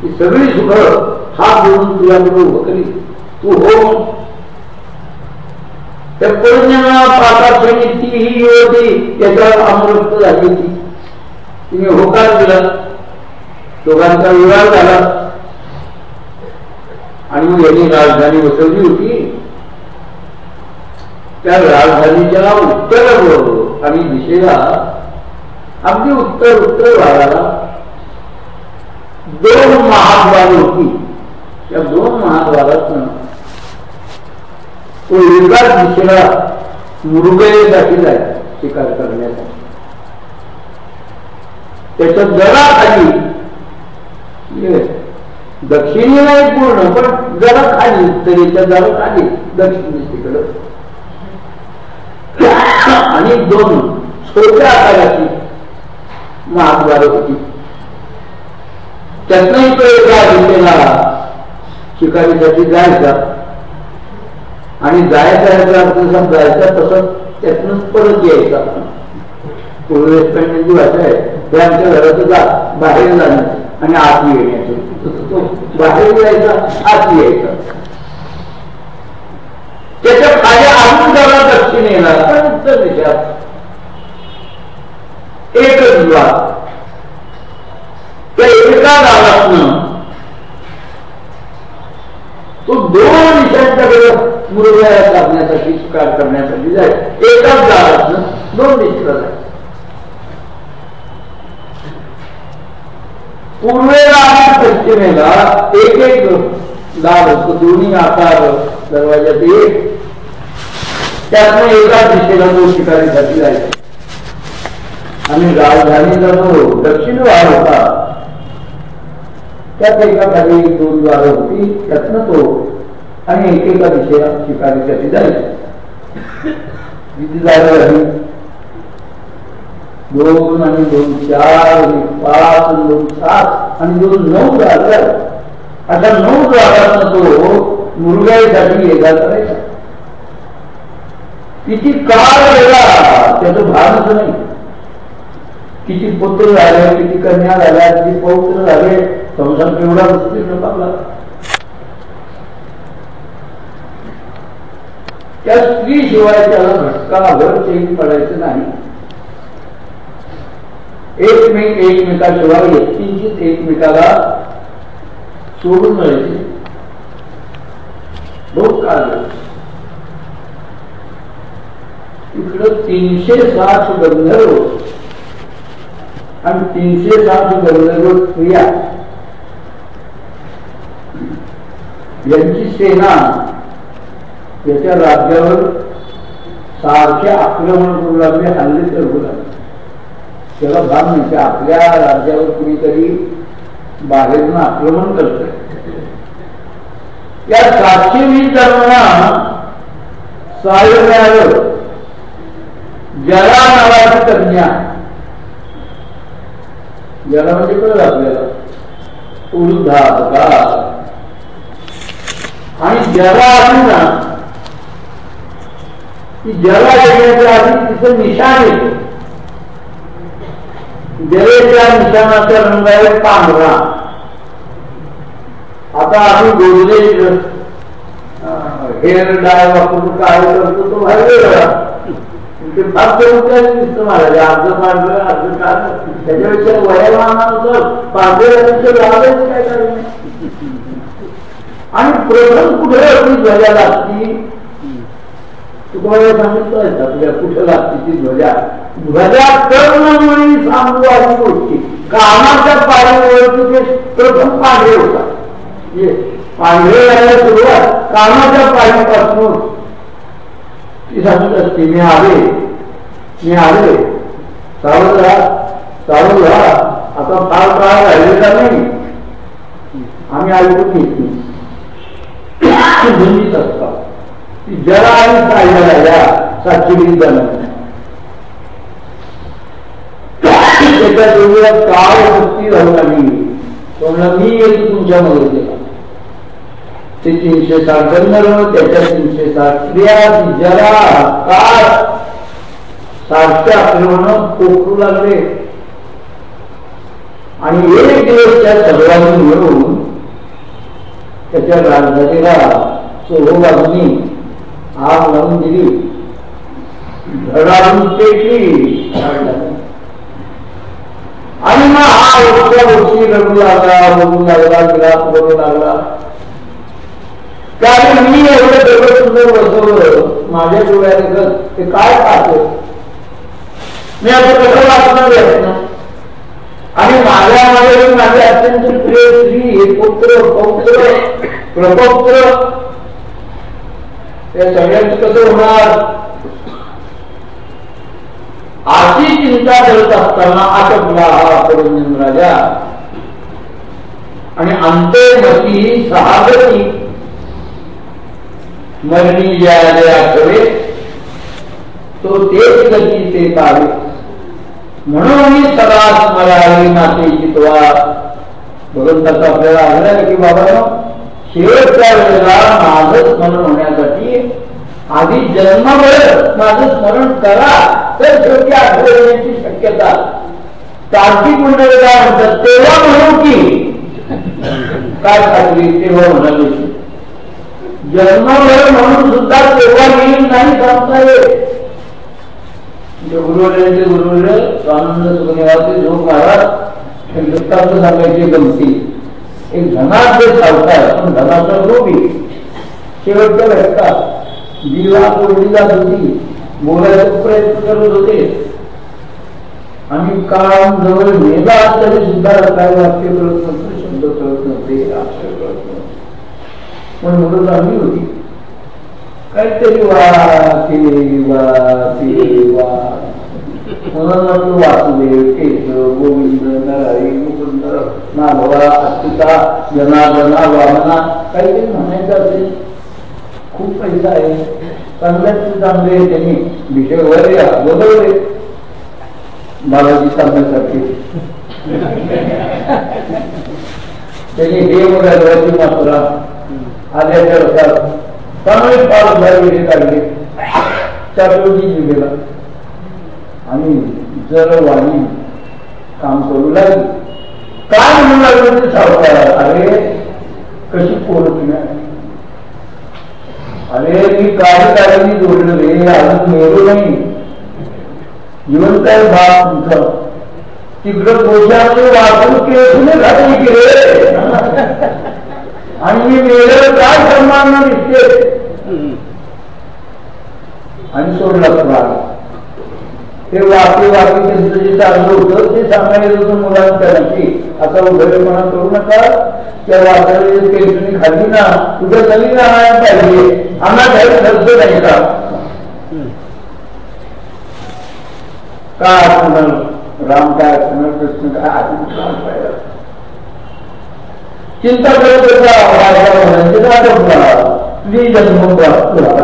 ती सगळी सुख हात देऊन तुला मी उभं करी तू हो. त्या कोणत्या पाठासाठी ती ही युवती त्याच्यावर अमृत झाली होती. तिने होकार दिला. दोघांचा विवाह झाला. आणि मग यांनी राजधानी बसवली होती. त्या राजधानीच्या उत्तर आणि दिशेला अगदी उत्तर उत्तर भागाला दोन महाद्वारे होती. त्या दोन महाद्वारातून तो एकाच दिशेला मृगयेसाठी जाय शिकार करण्यासाठी. त्याच्या जरा खाली म्हणजे दक्षिणी पूर्ण पण जरा खाली उत्तरेच्या जरा खाली दक्षिण दिशेकडं आणि दोन छोट्या आकाराची महाद्वार होती. त्यातनंही तो एका दिशेला शिकारीसाठी जायचा. आणि जायचा याचा अर्थ समजायचा तसं त्यातनं परत यायचा. पूर्वेस्पांची भाषा आहे ते आमच्या घराचं जा बाहेर जाणं आणि आत येण्याचं. बाहेर जायचा आत यायचा. त्याच्या खाली अजून जरा दक्षिणेला दिशात एकच द्वार त्या एका गावातनं तो दोन दिशांच्याकडे मुरगाया साधण्यासाठी शिकार करण्यासाठी जाय एकाच गावातनं दोन दिशेला जाय पूर्वेला आणि पश्चिमेला एक एक दार असतो दोन्ही आकार दरवाजात एक त्यातनं एका दिशेला तो शिकारीसाठी जायचा. आणि राजधानीचा जो दक्षिण द्वार होता त्यात एका खाली एक दोन द्वार होती त्यातनं तो आणि एकेका दिशेला शिकारीसाठी जायचा. किती जागा झाली? दोन आणि दोन चार आणि पाच आणि दोन सात आणि दोन नऊ द्वार अशा नऊ जागांना तो मुरगाईसाठी येगा करायचा. किती काळ गेला त्याचं भानच नाही. किती पुत्र झाले किती कन्या झाल्या किती पौत्र झाले संसार केवढा विस्तीर्ण पावला त्या स्त्री शिवाय त्याला घटकावर चेंज पडायचं नाही. एकमेक एकमेकाशिवाय व्यक्तींचीच एकमेकाला सोडून राहायचे बहुत इकडं तीनशे साठ गंधर्व आणि तीनशे साठ गंधर्व क्रिया. यांची सेना याच्या राज्यावर सारखे आक्रमण करू लागले हल्ले करू लागले. त्याला भाग नाही की आपल्या राज्यावर कुणीतरी बाहेरून आक्रमण करतोय. या सातशे वीस जणांना सहाय्य मिळालं जरा नावाची कन्या जरा म्हणजे कळलं आपल्याला. वृद्धा आणि जरा आली ना की जरा येण्याच्या आधी तिचं निशाण येतो जरेच्या निशाणाचा रंग आहे पांढरा. आता आम्ही गोदरेज हेअर डाय वापरून काय करतो तो बाहेर वेगळा ते फार दिसतं अर्ध पांढरं अर्ध काळ. त्याच्यापेक्षा लावायचं काय कारण आणि प्रथम कुठे आपली ध्वजा लागती? तुम्हाला सांगितलं आपल्या कुठं लागते ती ध्वजा? ध्वजा कर्णमणी सांगू अशी गोष्टी. कामाच्या पाण्यावरती ते प्रथम पांढरे होतात. पांढरे व्हायला सुरुवात कामाच्या पाण्यापासून ती सांगत असते मी आले मी आले सावध राहा सावध राहा आता फार काळ राहिलेला नाही। आम्ही ऐकून घेतली असतात जरा आणि पाहिजे राहिल्या सातशे त्याच्या येतो तुमच्या मदतीला ते तीनशे साठ गंधर्व त्याच्या तीनशे साठ क्रिया जरा काळ. सारख्या आक्रमण पोखरू लागले. आणि एक दिवस त्या सर्वांनी मिळून त्याच्या राजधानीला चोहोबाजूनी आग लावून दिली. धडाडून पेटली. आणि मग हा वर्षा वर्षी रडू लागला बघू लागला विलास बघू लागला. कारण मी एवढं सगळं सुंदर बसवलं. माझ्या डोळ्याने ते काय पाहतो मी आता कसं वाचणार आहे. आणि माझ्या माझ्या माझे अत्यंत प्रिय स्त्री हे पुत्र पौत्र प्रपौत्र या सगळ्यांचं कसं होणार? अशी चिंता करत असताना आटपला हा परंजन राजा. आणि अंतर्मती सहागती मरणी ज्या करे तो तेच गती ते पावे म्हणून मी सदा स्मरावी माते चितवा भगवंताचा आपल्याला आग्रह की बाबा शेवटच्या वेळेला माझं स्मरण होण्यासाठी आधी जन्मभर माझं स्मरण करा. तर शेवटी आठवण्याची शक्यता. कार्तिक मंडळी काय म्हणतात? तेव्हा म्हणू की. काय खात्री? तेव्हा म्हणाली. जन्मभर म्हणून सुद्धा तेव्हा येईल नाही सांगता येत. म्हणजे गुरुवर्यांचे गुरुवर्य स्वानंद सुखदेवाचे जोग महाराज हे दत्तांत सांगायची गमती. एक धनाचे चालतात पण धनाचा रोगी शेवटच्या घटकात जीवा कोरडी जात होती. बोलायचा प्रयत्न करत होते. आणि काम जवळ नेला तरी सुद्धा काय वाक्य कळत नव्हतं शब्द कळत नव्हते अक्षर कळत नव्हते. पण मुलं चांगली होती. काहीतरी वा की वा की वा म्हणून म्हटलं वासुदेव केशव गोविंद नरहरी मुकुंद नाभवा अच्युता जनार्दना वामना काहीतरी म्हणायचं असेल. खूप पैसा आहे. चांगल्यात चांगले त्यांनी. विषय वगैरे बदलले बालाजी सांगण्यासारखे. त्यांनी हे वगैरे मात्रा. आल्याच्या रसात त्यामुळे पाच हजार विषय काढले त्यावेळी गेला. आणि जर वाणी काम करू लागली. काय म्हणू लागलं ते म्हणजे सावकार? अरे कशी पोरत नाही अरे मी कार्यकारिणी जोडलं रे अजून मेलो नाही. जिवंत काय भाग तुमचा. तिकडं पोशाने वाचून केसून घातली की रे? आणि मी मेलं काय सन्मान दिसते आणि सोडला तुला. ते वाकी वाकी त्यांचं जे चाललं होतं ते सांगायचं होतं मुलांच्या की आता उघडेपणा करू नका. त्या वाचायला पेन्शन खाली ना तुझ्या तरी राहणार पाहिजे. आम्हाला काही खर्च नाही का? काय पुनर राम काय असणार? कृष्ण काय आधी चिंता करत होता तुझी जन्म तुला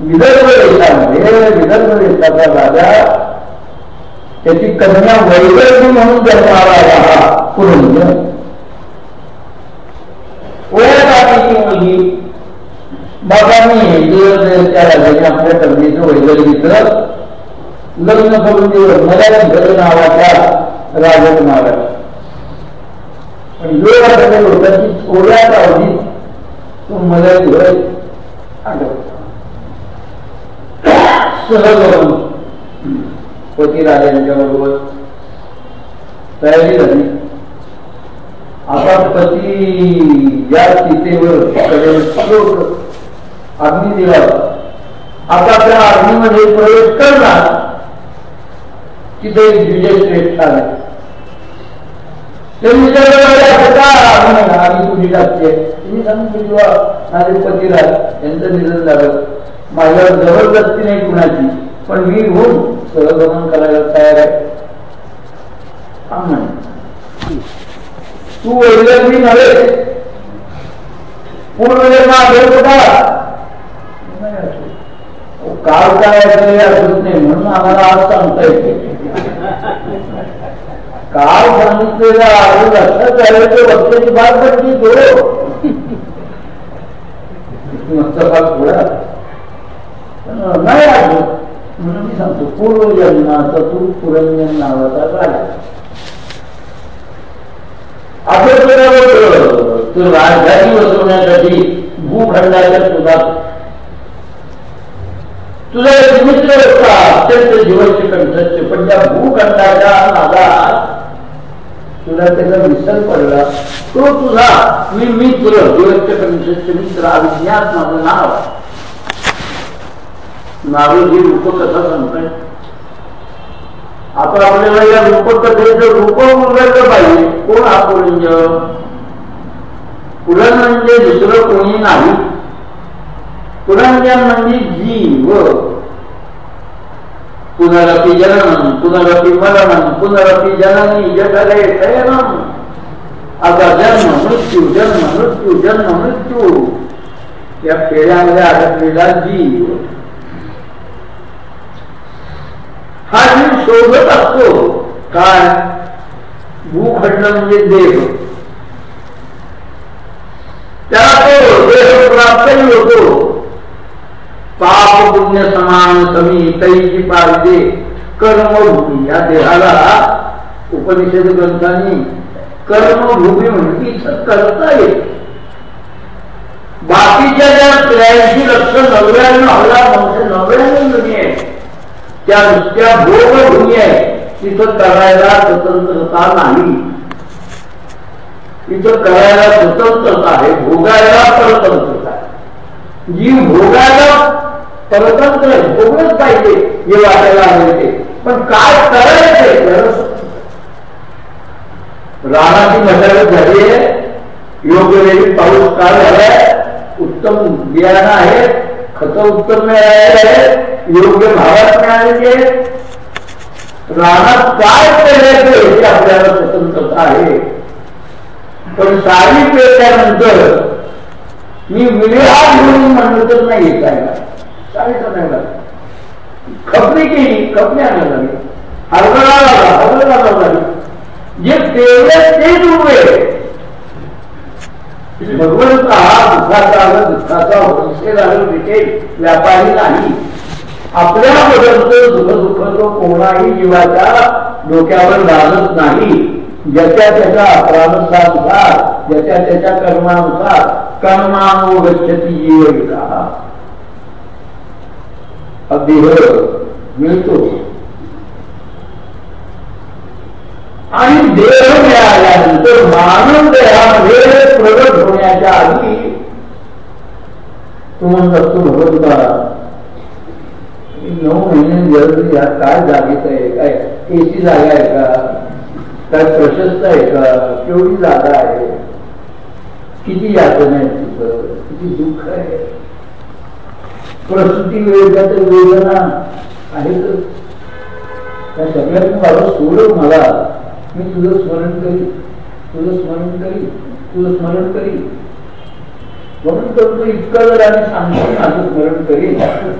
विदर्भ देशामध्ये विदर्भ देशाचा राजा त्याची कन्या वैदर्भी म्हणून जन्माला आला हा पुरंज ओळख मुलगी बाबांनी त्या राजाने आपल्या कन्येचं वैदर्भीचं लग्न करून दिलं मला घर नावाच्या राजकुमारा पण वेळ होता की थोड्या अवधीत तो मला सहज पती राजांच्या बरोबर तयारी झाली. आता पती या सीतेवर अग्नी दिला. आता त्या अग्नीमध्ये प्रवेश करणार. की एक विजय श्रेष्ठ आले ते विचारलं आम्ही टाकते तुम्ही सांगून माझे पतीराज यांचं निधन झालं माझ्यावर जबरदस्ती नाही कुणाची. पण मी होऊन सहगमन करायला तयार आहे. तू वैद्यी नव्हे पूर्ण काल काय आठवत नाही म्हणून आम्हाला आज सांगता येते काय सांगितलेलं आज लक्षात झालं वक्त्याची बात पडली तो भाग थोडा नाही आठवत म्हणून मी सांगतो पूर्वजन्माचा तू पुरंजन नावाचा राजा. असं राजधानी बसवण्यासाठी भूखंडाच्या तुझा तुझा एक मित्र होता अत्यंत जीवनचे कंठस्थ पण त्या भूखंडाच्या नादात तुला त्याचा विसर पडला तो तुझा मी मित्र जीवनचे मित्र अविज्ञात माझं नाव नारद रूप कसा सांगताय? आता आपल्याला या रूपकथेचं रूप उघडलं पाहिजे. कोण हा पुरंज पुरण म्हणजे दुसरं कोणी नाही. पुरंजन म्हणजे जीव. पुनरपि जननम पुनरपि मरणम पुनरपि जननी जठरे शयनम आता जन्म मृत्यू जन्म मृत्यू जन्म मृत्यू, या खेळामध्ये अडकलेला जीव। हा जीव शोधत असतो. काय? भूखंड म्हणजे देह. त्याला तो देह प्राप्तही होतो. पाप पुण्य समान समी कैची पाहिजे कर्मभूमी. या देहाला उपनिषद ग्रंथांनी कर्मभूमी म्हणजे करता येते. बाकीच्या ज्या त्र्याऐंशी लक्ष नव्याण्णव हजार म्हणजे नव्याण्णव दुनिया आहे त्या नुसत्या भोगभूमी आहे तिथं करायला स्वतंत्रता नाही. तिथं करायला स्वतंत्रता आहे. भोगायला परतंत्रता जी भोगायला परतंत्र भोगलंच पाहिजे हे वाटायला मिळते पण काय करायचं? रानाची मशागत झाली आहे. योग्य वेळी पाऊस काळ झालाय. उत्तम बियाणं आहे. खत उत्तम मिळालेले आहे. योग्य भावात मिळालेले राणात रानात काय करायचं हे आपल्याला स्वतंत्रता आहे. पण सारी पेरल्यानंतर मी विहार म्हणून म्हणलं तर नाही येत आहे खपली केली खपली आणायला लागली. हरभरा हरभरा जे पेरले तेच उभे भगवंत हा दुःखाचा दुःखाचा रिटेल व्यापारी नाही. आपल्या बदलतो दुःख दुःख तो कोणाही जीवाच्या डोक्यावर घालत नाही. ज्याच्या त्याच्या अपराधानुसार ज्याच्या त्याच्या कर्मानुसार कर्मानुगच्छती जीव विका देह मिळतो. आणि देह मिळाल्यानंतर मानव देहामध्ये प्रगट होण्याच्या आधी तो म्हणत असतो भगवंता नऊ महिने जर या काय जागेत आहे काय एसी जागा आहे का? काय प्रशस्त आहे का? केवढी जागा आहे? किती यातना आहे तिथं किती दुःख आहे? प्रसूती वेदना तर वेदना आहेतच त्या सगळ्यांनी मला सोडव मला. मी तुझं स्मरण करी तुझं स्मरण करी तुझं स्मरण करी म्हणून तर तू इतकं जर आम्ही सांगतो माझं स्मरण करी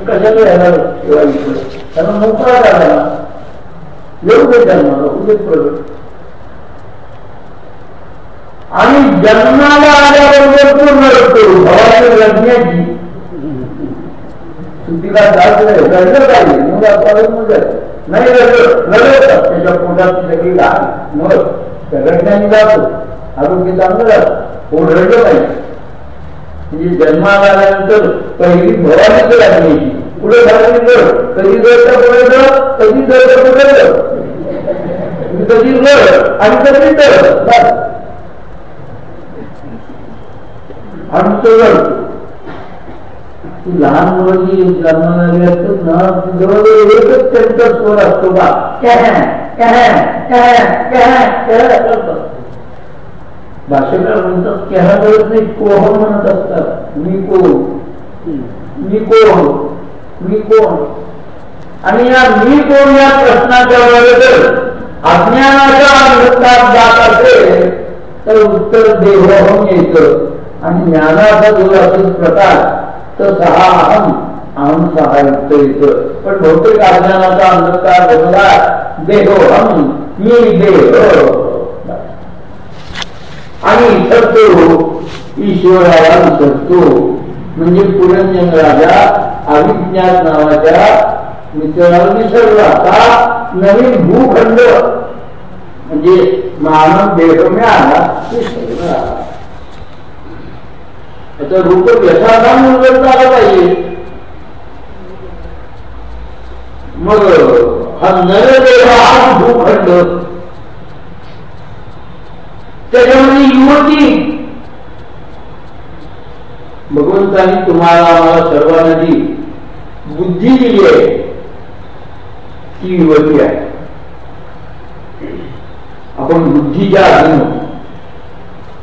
कशाला याला तेव्हा इकडं त्यांना मोकळा झाला येऊ दे जन्माला उद्या प्रगट. आणि जन्माला आल्याबरोबर पूर्ण करतो भवानी लग्नाची. सुट्टीला जात नाही रडलं पाहिजे. मग आपण मग नाही रडलं रडत त्याच्या पोटात सगळी लहान मग रडण्याने जातो. आरोग्य चांगलं जातं पोट रडलं पाहिजे? म्हणजे जन्माला आल्यानंतर पहिली भवानीच लागली पुढे झाली तर? कधी जर पुढे कधी जर पुढे म्हणजे कधी जर आणि कधी तर आमचं जर लहान मुलं जी जन्माला आली असतात ना जवळजवळ एकच त्यांचा स्वर असतो बा भाषेकार म्हणतात कॅहा करत नाही कोह म्हणत असतात मी कोण मी कोण मी कोण आणि या मी कोण या प्रश्नाच्या बरोबर अज्ञानाच्या अंधकारात जात असेल तर उत्तर देवहम येतं आणि ज्ञानाचा जो असेल प्रकार तर सहा अहम अहम सहा युक्त पण बहुतेक अज्ञानाचा अंधकार बनला देहोहम मी देह. आणि इतर ईश्वराला विसरतो म्हणजे पुरंजन राजा अविज्ञात नावाच्या मित्राला विसरला. का नवीन भूखंड म्हणजे मानव देह मिळाला विसरला. त्याचा रूप यशाधान उलट झाला पाहिजे. मग हा नरदेह हा भूखंड. त्याच्यामध्ये युवती. भगवंतानी तुम्हाला आम्हाला सर्वांना जी बुद्धी दिली आहे ती युवती आहे. आपण बुद्धीच्या अधीन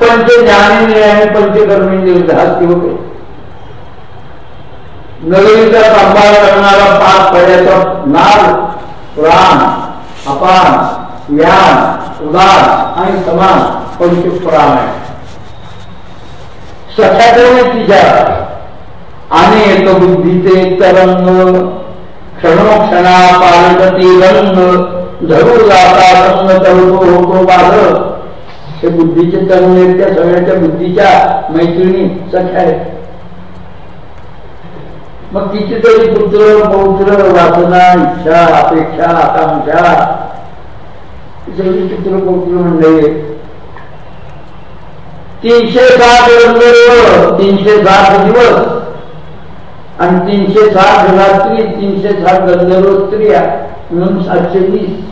पंच ज्ञानेंद्रिय आणि पंचकर्मेंद्रिय दहा होते नगरीचा सांभाळ करणारा पाच पड्याचा नाग प्राण अपान व्यान उदान आणि समान पंचप्राण आहे सखाकडे तिच्या आणि एक बुद्धीचे तरंग क्षणोक्षणा पालटती रंग धरू जाता रंग तळतो होतो बाधक. हे बुद्धीचे तरुण आहेत त्या सगळ्याच्या बुद्धीच्या मैत्रिणी सख्या आहेत. मग कितीतरी पुत्र पौत्र वासना इच्छा अपेक्षा आकांक्षा सगळी चित्र पौत्र म्हणले. तीनशे साठ रंगदेव तीनशे साठ दिवस आणि तीनशे साठ रात्री तीनशे साठ गंधर्व स्त्रिया म्हणून सातशे वीस.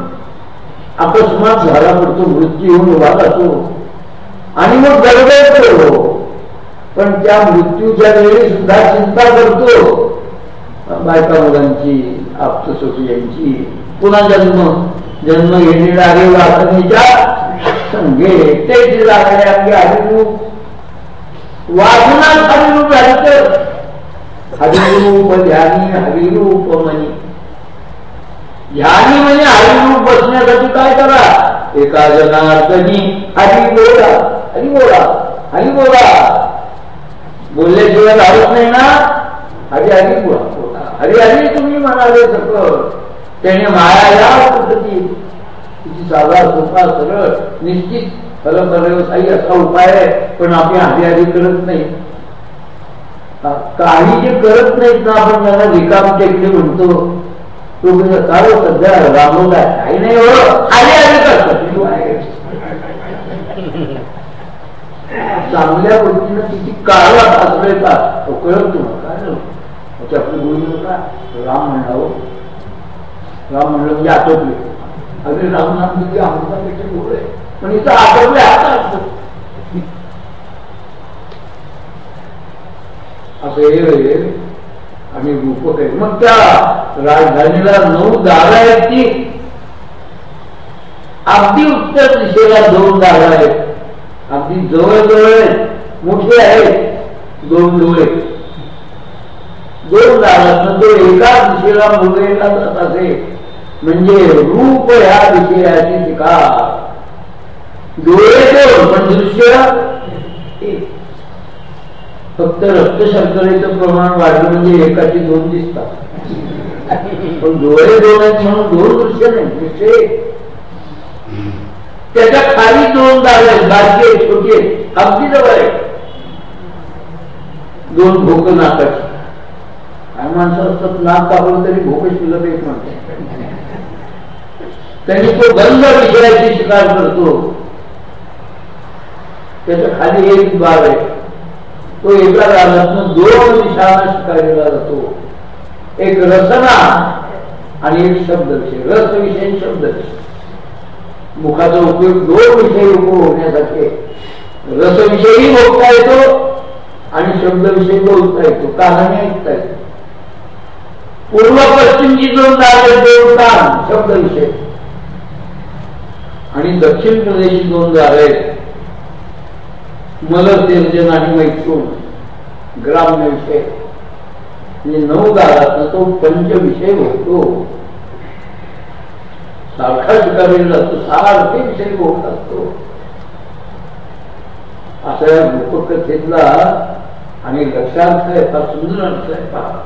अकस्मात झाला पडतो मृत्यू होऊन वाद असो आणि मग गडबडतो पण त्या मृत्यूच्या वेळी सुद्धा चिंता करतो. बायका मुलांची यांची पुन्हा जन्म? जन्म येणे लागेल वासनेच्या संघे तेच लागणे आपली हरिरूप वासनात हरिरूप झालं तर. हरिरूप ध्यानी हरिरूप मनी. ध्यानी म्हणजे हरिरूप बसण्यासाठी काय करा? एका जनार्दनी हरी बोला हरी बोला हरी बोला. बोलल्याशिवाय राहत नाही ना हरी हरी बोला हरी हरी तुम्ही म्हणाले सगळं. त्याने माया या पद्धती तिची साधा सोपा सरळ निश्चित फल असा उपाय आहे पण आपण हरी हरी करत नाही. काही जे करत नाहीत ना आपण त्यांना रिकाम टेकले म्हणतो. तो म्हणजे काय सध्या राबवला काही नाही एवढं. खाली हरी करतात चांगल्या गोष्टीनं किती काळा भासवायचा तो कळत तुम्हाला काय झालं? आपली गुरु नका राम म्हणावं हो. राम म्हणलं म्हणजे आटोपले. अगदी रामनाथ म्हणजे अमृतापेक्षा गोड आहे पण इथं आटोपले आता असं. हे आणि रूपक आहे मग त्या राजधानीला नऊ दारा आहेत ती. अगदी उत्तर दिशेला दोन दारा आहेत. अगदी जवळ जवळ मोठे आहेत. दोन डोळे. दोन दारात तो एका दिशेला मुंबईला जात असे म्हणजे रूप ह्या विषयाची शिकार. डोळे दोन पण दृश्य फक्त रक्त शर्करेचं प्रमाण वाढलं म्हणजे एकाची दोन दिसतात. पण डोळे दोन आहेत म्हणून दोन दृश्य नाही त्याच्याखाली दोन दार आहेत बारके छोटे अगदी जवळ आहे दोन भोक नाकाची. काय माणसं असतात नाक कापलं तरी भोक शिल्लक एक म्हणते त्यांनी तो गंध विषयाची शिकार करतो. त्याच्याखाली एक द्वार आहे. तो एका रागातून दोन दिशांना शिकायला जातो. एक रचना आणि एक शब्द विषय रस विषय शब्द विषय मुखाचा उपयोग दोन विषयी उपयोग होण्यासाठी रसविषयी बोलता येतो आणि शब्दविषयी बोलता येतो. कानाने ऐकता येतो. पूर्व पश्चिमची दोन दारे दोन कान शब्द विषय आणि दक्षिण प्रदेशी दोन दारे मल तेर्जन आणि मैथून ग्राम्य विषय म्हणजे नऊ दाराचा तो पंच विषय होतो. सारखा शिकायला जातो सारखे विषय बोलत असतो. असा या लोककथेतला आणि लक्षार्थ आहे फार सुंदर अर्थ आहे पहा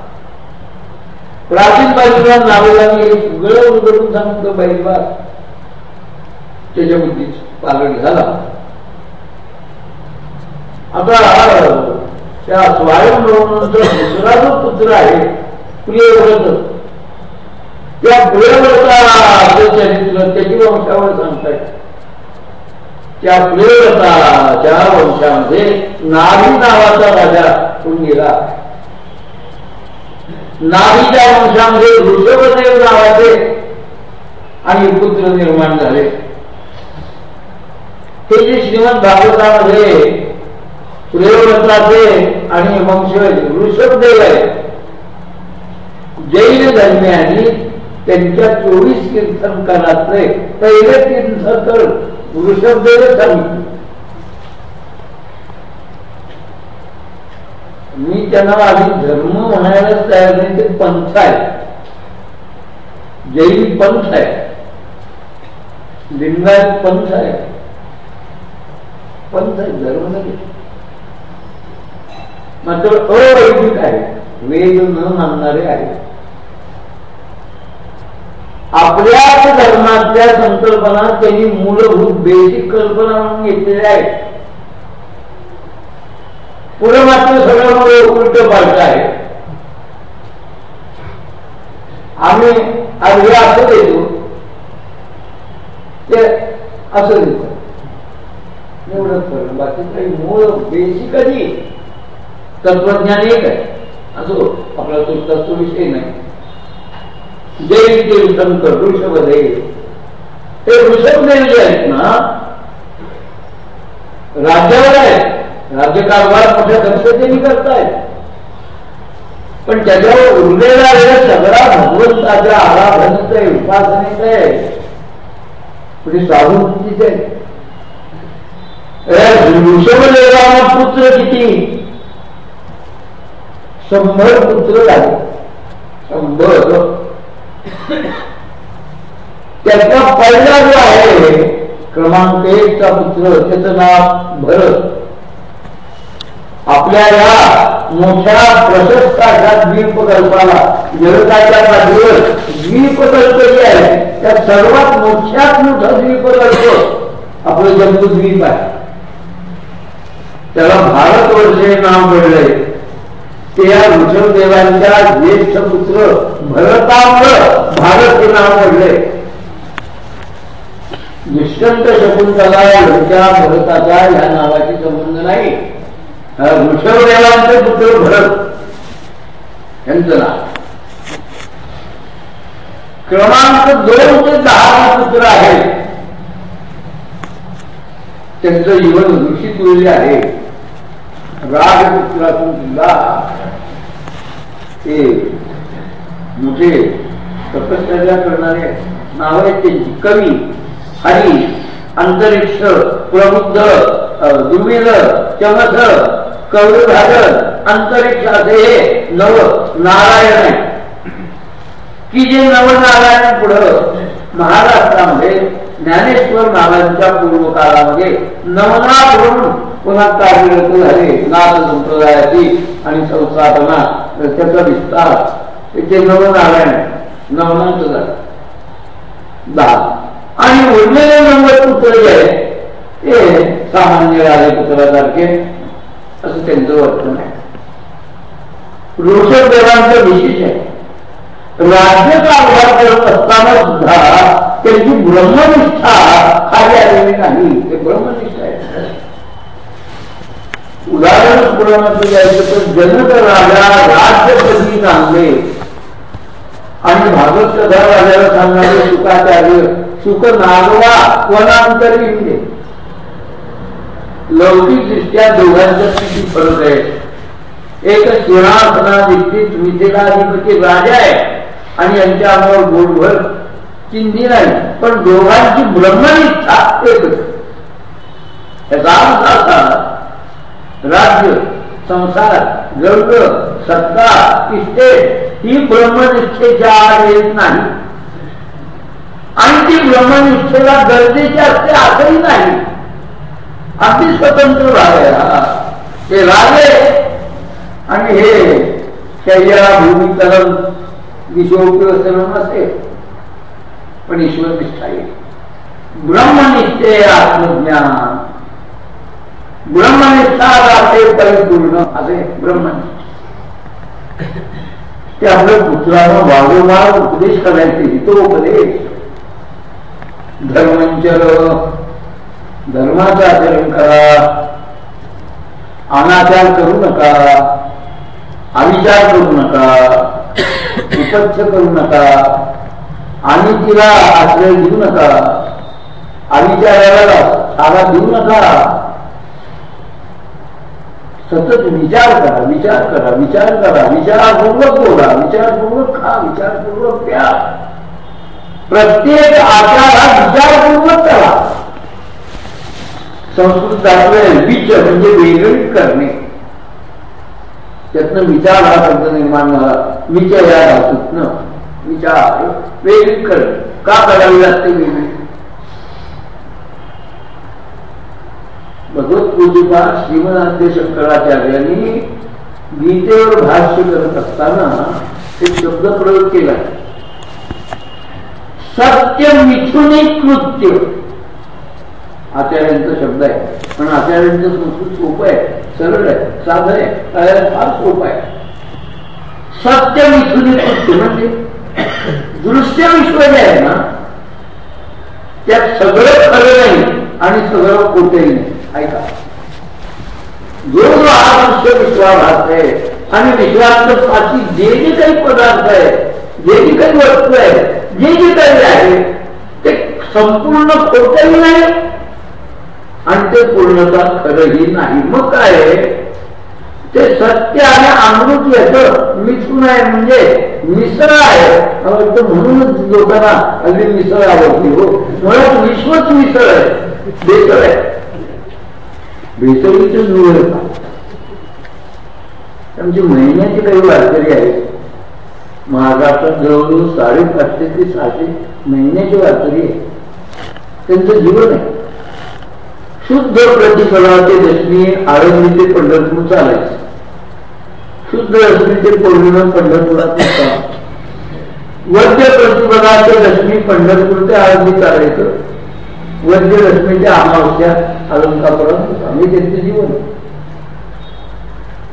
प्राचीन बाजूला नावेलाने सगळं उघडून सांगतो बाईबा त्याच्या बुद्धीच पालन झाला. आता त्या स्वायंभवनाचा दुसरा जो पुत्र आहे प्रियव्रत. त्या प्रियव्रताचं चरित्र त्याची वंशावर सांगताय त्या प्रियव्रताच्या वंशामध्ये नारी नावाचा राजा होऊन गेला. नारीच्या वंशामध्ये ऋषभदेव नावाचे आणि पुत्र निर्माण झाले. हे जे श्रीमंत भागवतामध्ये प्रियव्रताचे आणि वंशज वृषभदेव आहे जैन धर्मियांनी त्यांच्या चोवीस कीर्तनकारातले पहिले तीर्थकर वृषभदेव सांगितले. मी त्यांना आधी धर्म म्हणायलाच तयार नाही ते पंथ आहे जैन पंथ आहे लिंगायत पंथ आहे पंथ आहे धर्म नाही. मात्र अवैदिक आहे. वेद न मानणारे आहे आपल्याच धर्माच्या संकल्पना त्यांनी मूलभूत बेसिक कल्पना म्हणून घेतलेल्या आहेत. पुढे मात्र सगळं उलट पालट आहे. आम्ही आज हे असं देतो. ते असं देतो. एवढंच बाकी काही मूळ बेसिकली तत्वज्ञान एक आहे. असो आपला तो तत्व विषय नाही. जय देव शंकर ऋषभदे हे ऋषभदेव जे आहेत ना राज्यावर आहेत. राज्यकारभार मोठ्या दक्षतेने करतायत पण त्याच्यावर उरलेला वेळ सगळा भगवंताच्या आराधनेचा आहे. उपासनेचा आहे म्हणजे साधुभूतीच आहे ऋषभदेवाना पुत्र किती? शंभर पुत्र झाले. शंभर. त्याचा पहिला जो आहे क्रमांक एकचा पुत्र त्याचं नाव भरत. आपल्या या मोठ्या प्रशस्त अशा द्वीपकल्पाला जगताच्या पाठीवर द्वीपकल्प जे आहे त्या सर्वात मोठ्यात मोठा द्वीपकल्प आपलं जम्बूद्वीप आहे. त्याला भारतवर्ष हे नाव पडलंय. ते या ऋषभदेवांच्या ज्येष्ठ पुत्र भरतामुळं भारत हे नाव पडले निष्कंठ शकुंतला यांच्या भरताचा या नावाची संबंध नाही. ऋषभदेवांचे पुत्र भरत यांचं नाव. क्रमांक दोन ते दहा पुत्र आहेत त्यांचं जीवन ऋषी आहे. राजपुत्रातून सुद्धा ते मोठे तपश्चर्या करणारे नाव आहेत त्यांची कवी हरी अंतरिक्ष प्रबुद्ध दुर्मिळ चमथ कौरभाजन अंतरिक्ष असे हे नव नारायण आहे की जे नवनारायण पुढं महाराष्ट्रामध्ये ज्ञानेश्वर महाराजांच्या पूर्व काळामध्ये नवनाथ म्हणून पुन्हा कार्यरत झाले. नाथ संप्रदायाची आणि संसाधना त्याचा विस्तार. ते नवनारायण नवनाथ झाले. दहा. आणि उरलेले नव्वद पुत्र जे आहे ते सामान्य राजपुत्रासारखे असं त्यांचं वर्तन आहे. ऋषभदेवांचं विशेष आहे. राज्य कारभार करत असताना सुद्धा त्यांची ब्रह्मनिष्ठा खाली आलेली नाही. ते ब्रह्मनिष्ठा आहे. उदाहरण पुराणाचं द्यायचं तर जनक राजा राज्यपती चांगले आणि भागवत कथा राजाला सांगणारे सुखाचार्य सुख नागवा वनांतरी लौकिक दृष्ट्या दोघांच्या किती फरक आहे. एक सिंहासनाधिष्ठित मिथिलाधिपती राजा आहे. आणि यांच्या अंगावर गोडभर चिंधी नाही पण दोघांची ब्रह्मनिष्ठा एकच. राज्य संसार गर्ग सत्ता इस्टेट ही ब्रह्मनिष्ठेच्या आड येत नाही. आणि ती ब्रह्मनिष्ठेला गरजेची असते असंही नाही. अगदी स्वतंत्र राजा ते राजे आणि हे शैया भूमिकरण विश्वोपयोसन नसेल पण ईश्वर निष्ठा येईल ब्रह्मनिष्ठे आत्मज्ञान. ब्रह्मनिष्ठा राहते परिपूर्ण. असे ब्रह्मनिष्ठ. त्यामुळे पुत्राला वारंवार उपदेश करायचे. हितोपदेश धर्मंचर. धर्माचं आचरण करा. अनाचार करू नका. अविचार करू नका. उपच्छ करू नका. आणि तिला आश्रय देऊ नका. अविचाराला सारा देऊ नका. सतत विचार करा विचार करा विचार करा. विचारपूर्वक बोला विचारपूर्वक खा विचारपूर्वक प्या. प्रत्येक आचार हा विचारपूर्वक करा. संस्कृत दाखवेल विच म्हणजे वेगळी करणे. त्यातनं विचार हा शब्द निर्माण झाला. विचार या धातूतनं विचार वेगळी खर. का करावी लागते वेगळी भगवत पूजिपा श्रीमनाद्य शंकराचार्यांनी गीतेवर भाष्य करत असताना एक शब्द प्रयोग केला. सत्य मिथुने कृत्य. आचार्यांचा शब्द आहे. पण आचार्यांचं संस्कृत सोपं आहे. सरळ आहे साधन आहे फार सोपं आहे. सत्य मिथुने म्हणजे दृश्य विश्व जे आहे ना त्यात सगळं खरं नाही आणि सगळं खोटंही नाही. ऐका. जो जो हा दृश्य विश्वास आहे आणि विश्वासाची जे जे काही पदार्थ आहे जे जे काही वस्तू आहे जे जे काही आहे ते संपूर्ण खोटही नाही आणि ते पूर्णतः खरंही नाही. मग काय ते सत्य आणि अमृत याच मिसळून आहे. म्हणजे मिसळ आहे. म्हणूनच लोकांना अगदी मिसळ आवडते हो. म्हणून विश्वच मिसळ आहे. बेसळ आहे. बेसळीच निवड आमची महिन्याची काही वारकरी आहे महाराष्ट्रात जवळजवळ साडेपाचशे ते सहाशे महिन्याची वारकरी आहे त्यांचं जीवन आहे. शुद्ध प्रतिफलाचे दशमी आळंदी ते पंढरपूर चालायचे. शुद्ध दशमी ते पौर्णिमा पंढरपुरात होता वद्य प्रतिफलाचे दशमी पंढरपूर ते आळंदी चालायचं. वद्य रश्मी ते अमावस्या अलंकापुरात आम्ही त्यांचे जीवन. आहे.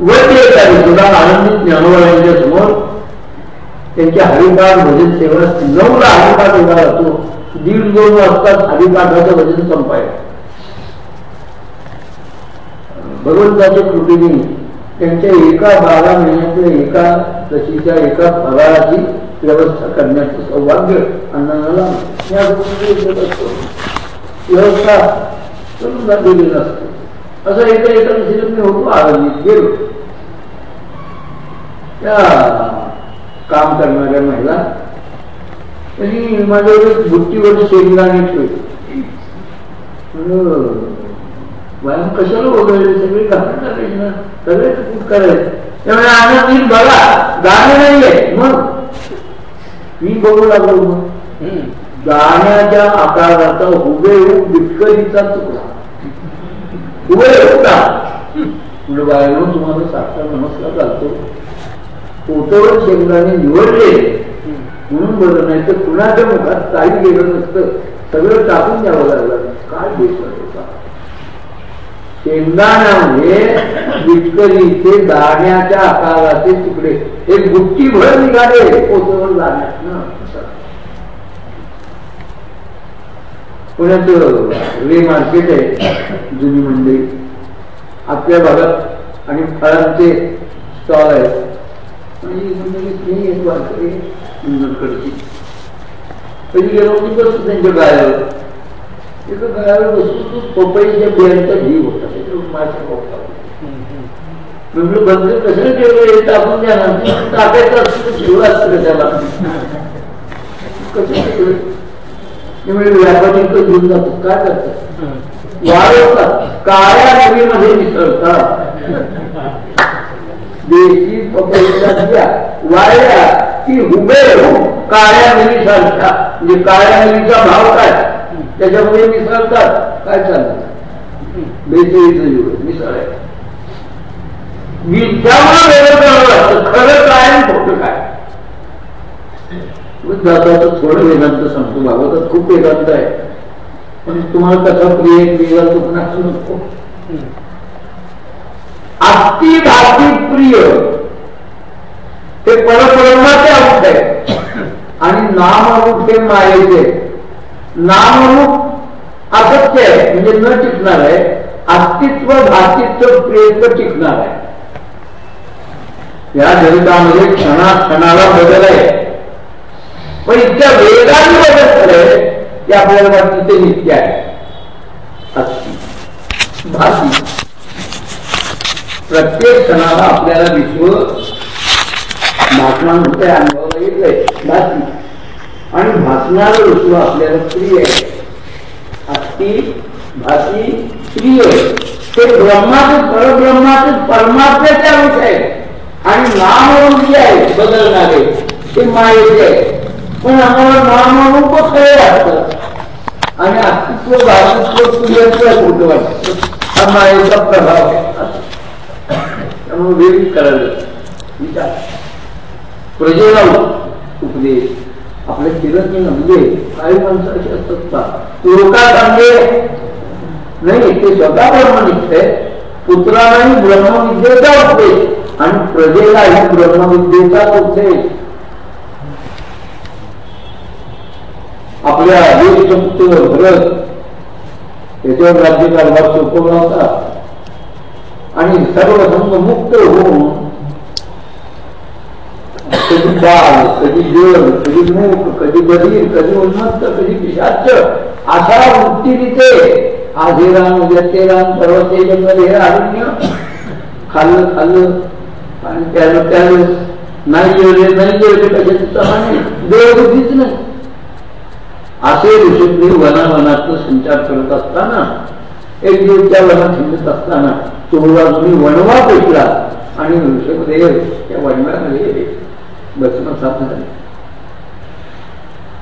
वद्य एकादशी आनंदी ज्ञानोबाईंच्या समोर त्यांच्या हरिपाठ भजन सेवा नऊला हरिपाठ उभा राहतो. दीड दोन वाजता हरिपाठाचं भजन संपायचं. भगवंताच्या कृपेने त्यांच्या एका बारा महिन्याच्या एका लशीच्या एका फराळाची व्यवस्था करण्याचं सौभाग्य अण्णाला या गोष्टी असतो. व्यवस्था करून दाखवलेलं नसते असं एका एका दिवशी मी होतो आनंदित गेलो. त्या काम करणाऱ्या महिला त्यांनी माझ्यावर बुट्टीवर शेंगदाणे ठेवले व्यायाम कशाला वगैरे सगळे घालून टाकायचे ना. सगळे कूट करायचे त्यामुळे आनंदीत बघा दाणे नाहीये. मग मी बघू लागलो मग. दाण्याच्या आकाराचा हुबेहूब बिटकरीचा तुकडा. हुबेहूब का? म्हणजे बायनो तुम्हाला साक्षात नमस्कार घालतो फोटोवर शेंगदाणे निवडले. म्हणून बरं नाही तर कुणाच्या मुखात काही गेलं नसतं. सगळं टाकून द्यावं लागलं. काय देश होता म्हणजे विटकरीचे दाण्याच्या आकाराचे तुकडे. हे गुट्टी भर निघाले पोतवर दाण्यात पुण्यात रे मार्केट आहे जुनी मंडई. आपल्या भागात आणि फळांचे स्टॉल आहेत. आणि ही मंडळी स्नेही वारकरी इंदूरकडची पहिली गेलो की बसतो त्यांच्या गायावर एका गायावर बसून पपईच्या बियांचा जीव होता. माझ्या बघता बंद कसं ठेवलं टाकून द्या ना. टाकायचं असतं जीव असतं त्याला. कसं ठेवलं ते व्यापारी घेऊन जातो. काय करतात वाढवतात काळ्या नवीमध्ये मिसळतात देशी पपईच्या बिया वाळल्या की हुबे काळ्या नवीसारखा म्हणजे काळ्या नवीचा भाव काय? त्याच्यामध्ये मिसळतात. काय चालतं बेसळीचं जीवन मिसळ आहे. मी त्यामुळे वेगळं करावं लागतं खरं काय आणि खोटं काय? दादा थोडं वेदांत सांगतो. बाबा तर खूप वेदांत आहे. पण तुम्हाला कसा प्रिय वेदांत पण असू नको. अति भाती प्रिय. हे परब्रह्माचे अंश आहे. आणि नाम रूप हे मायेचे नामरूप असत्य आहे म्हणजे न टिकणार आहे अस्तित्व भातित्व प्रियत्व टिकणार आहे. या जगतामध्ये क्षणा क्षणाला बदल आहे. पण इतक्या वेगाने बदल झाले की आपल्याला वाटतं ते नित्य आहे. भाती. प्रत्येक क्षणाला आपल्याला विश्व भासमान अनुभव येत आहे भाती. आणि भासणार वस्तू आपल्याला प्रिय आहे. अस्ति भाषी प्रिय ते ब्रह्माचे परब्रह्माचे परमात्म्याचे अंश आहे. आणि नामरूप जे आहे बदलणारे ते मायेचे आहे. पण आम्हाला नामरूप खरे असतात आणि अस्तित्व भातित्व प्रियत्व कुठं वाटत? हा मायेचा प्रभाव आहे. त्यामुळे वेगळी करायला प्रजेला उपदेश. आपल्या चिरंजी म्हणजे काही माणसं अशी असतात का? लोका सांगे नाही ते स्वतः ब्रह्मनिष्ठ आहे पुत्रालाही ब्रह्मविद्येचा उपदेश आणि प्रजेलाही ब्रह्मविद्येचा उपदेश. आपल्या ज्येष्ठ पुत्र भरत त्याच्यावर राज्यकारभार सोपवला होता. आणि सर्व संघ मुक्त होऊन कधी बाल कधी जल कधी मूक कधी बधीर कधी उन्मत्त कधी पिशाच अशा वृत्तीने आज हे राम उद्या ते राम परवा ते जंगल हे अरण्य. खाल्लं खाल्लं आणि त्याला त्यावेळेस नाही जेवले नाही जेवले कशाचे प्रमाणे देवबुद्धीच नाही. असे ऋषभदेव वनावनात संचार करत असताना एक दिवस त्या वनात हिंडत असताना चोळवा तुम्ही वनवा पेटला आणि ऋषभदेव त्या वणव्यामध्ये वनव्यामध्ये भस्मसात झाले.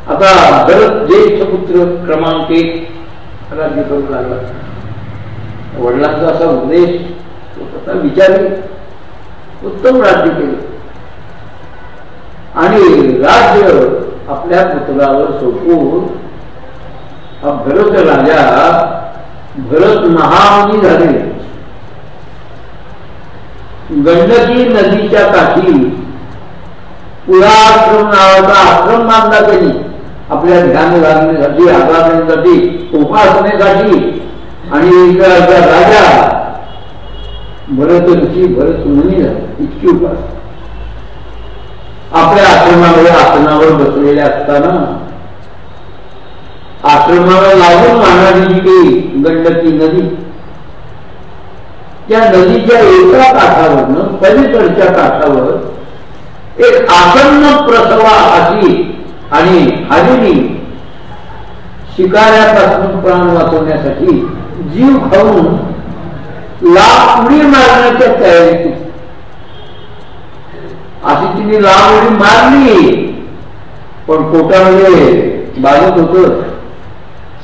आता भरत ज्येष्ठ पुत्र क्रमांक एक राज्य करू लागला वडिलांचा असा उद्देश तो स्वतः विचारले उत्तम राज्य केले. आणि राज्य आपल्या पुत्रावर सोपून हा भरत राजा भरत महामुनी झाले. गंडकी नदीच्या काठी पुराश्रम नावाचा आश्रम बांधला त्यांनी. आपल्या ध्यान लागण्यासाठी आराधनेसाठी उपासनेसाठी. आणि राजा भरत ऋषी भरत मुनी इतकी उपास आपल्या आश्रमामध्ये आसनावर बसलेले असताना आश्रमाला लागून वाहणारी जी गंडकी नदी. त्या नदीच्या एका काठावरनं पलीकडच्या काठावर एक आसन्न प्रसवा अशी आणि हरिणी शिकाऱ्यापासून प्राण वाचवण्यासाठी जीव खाऊन लाभ उडी मारण्याच्या तयारीत अशी तिने लाभ उडी मारली. पण पोटामध्ये बाजत होत.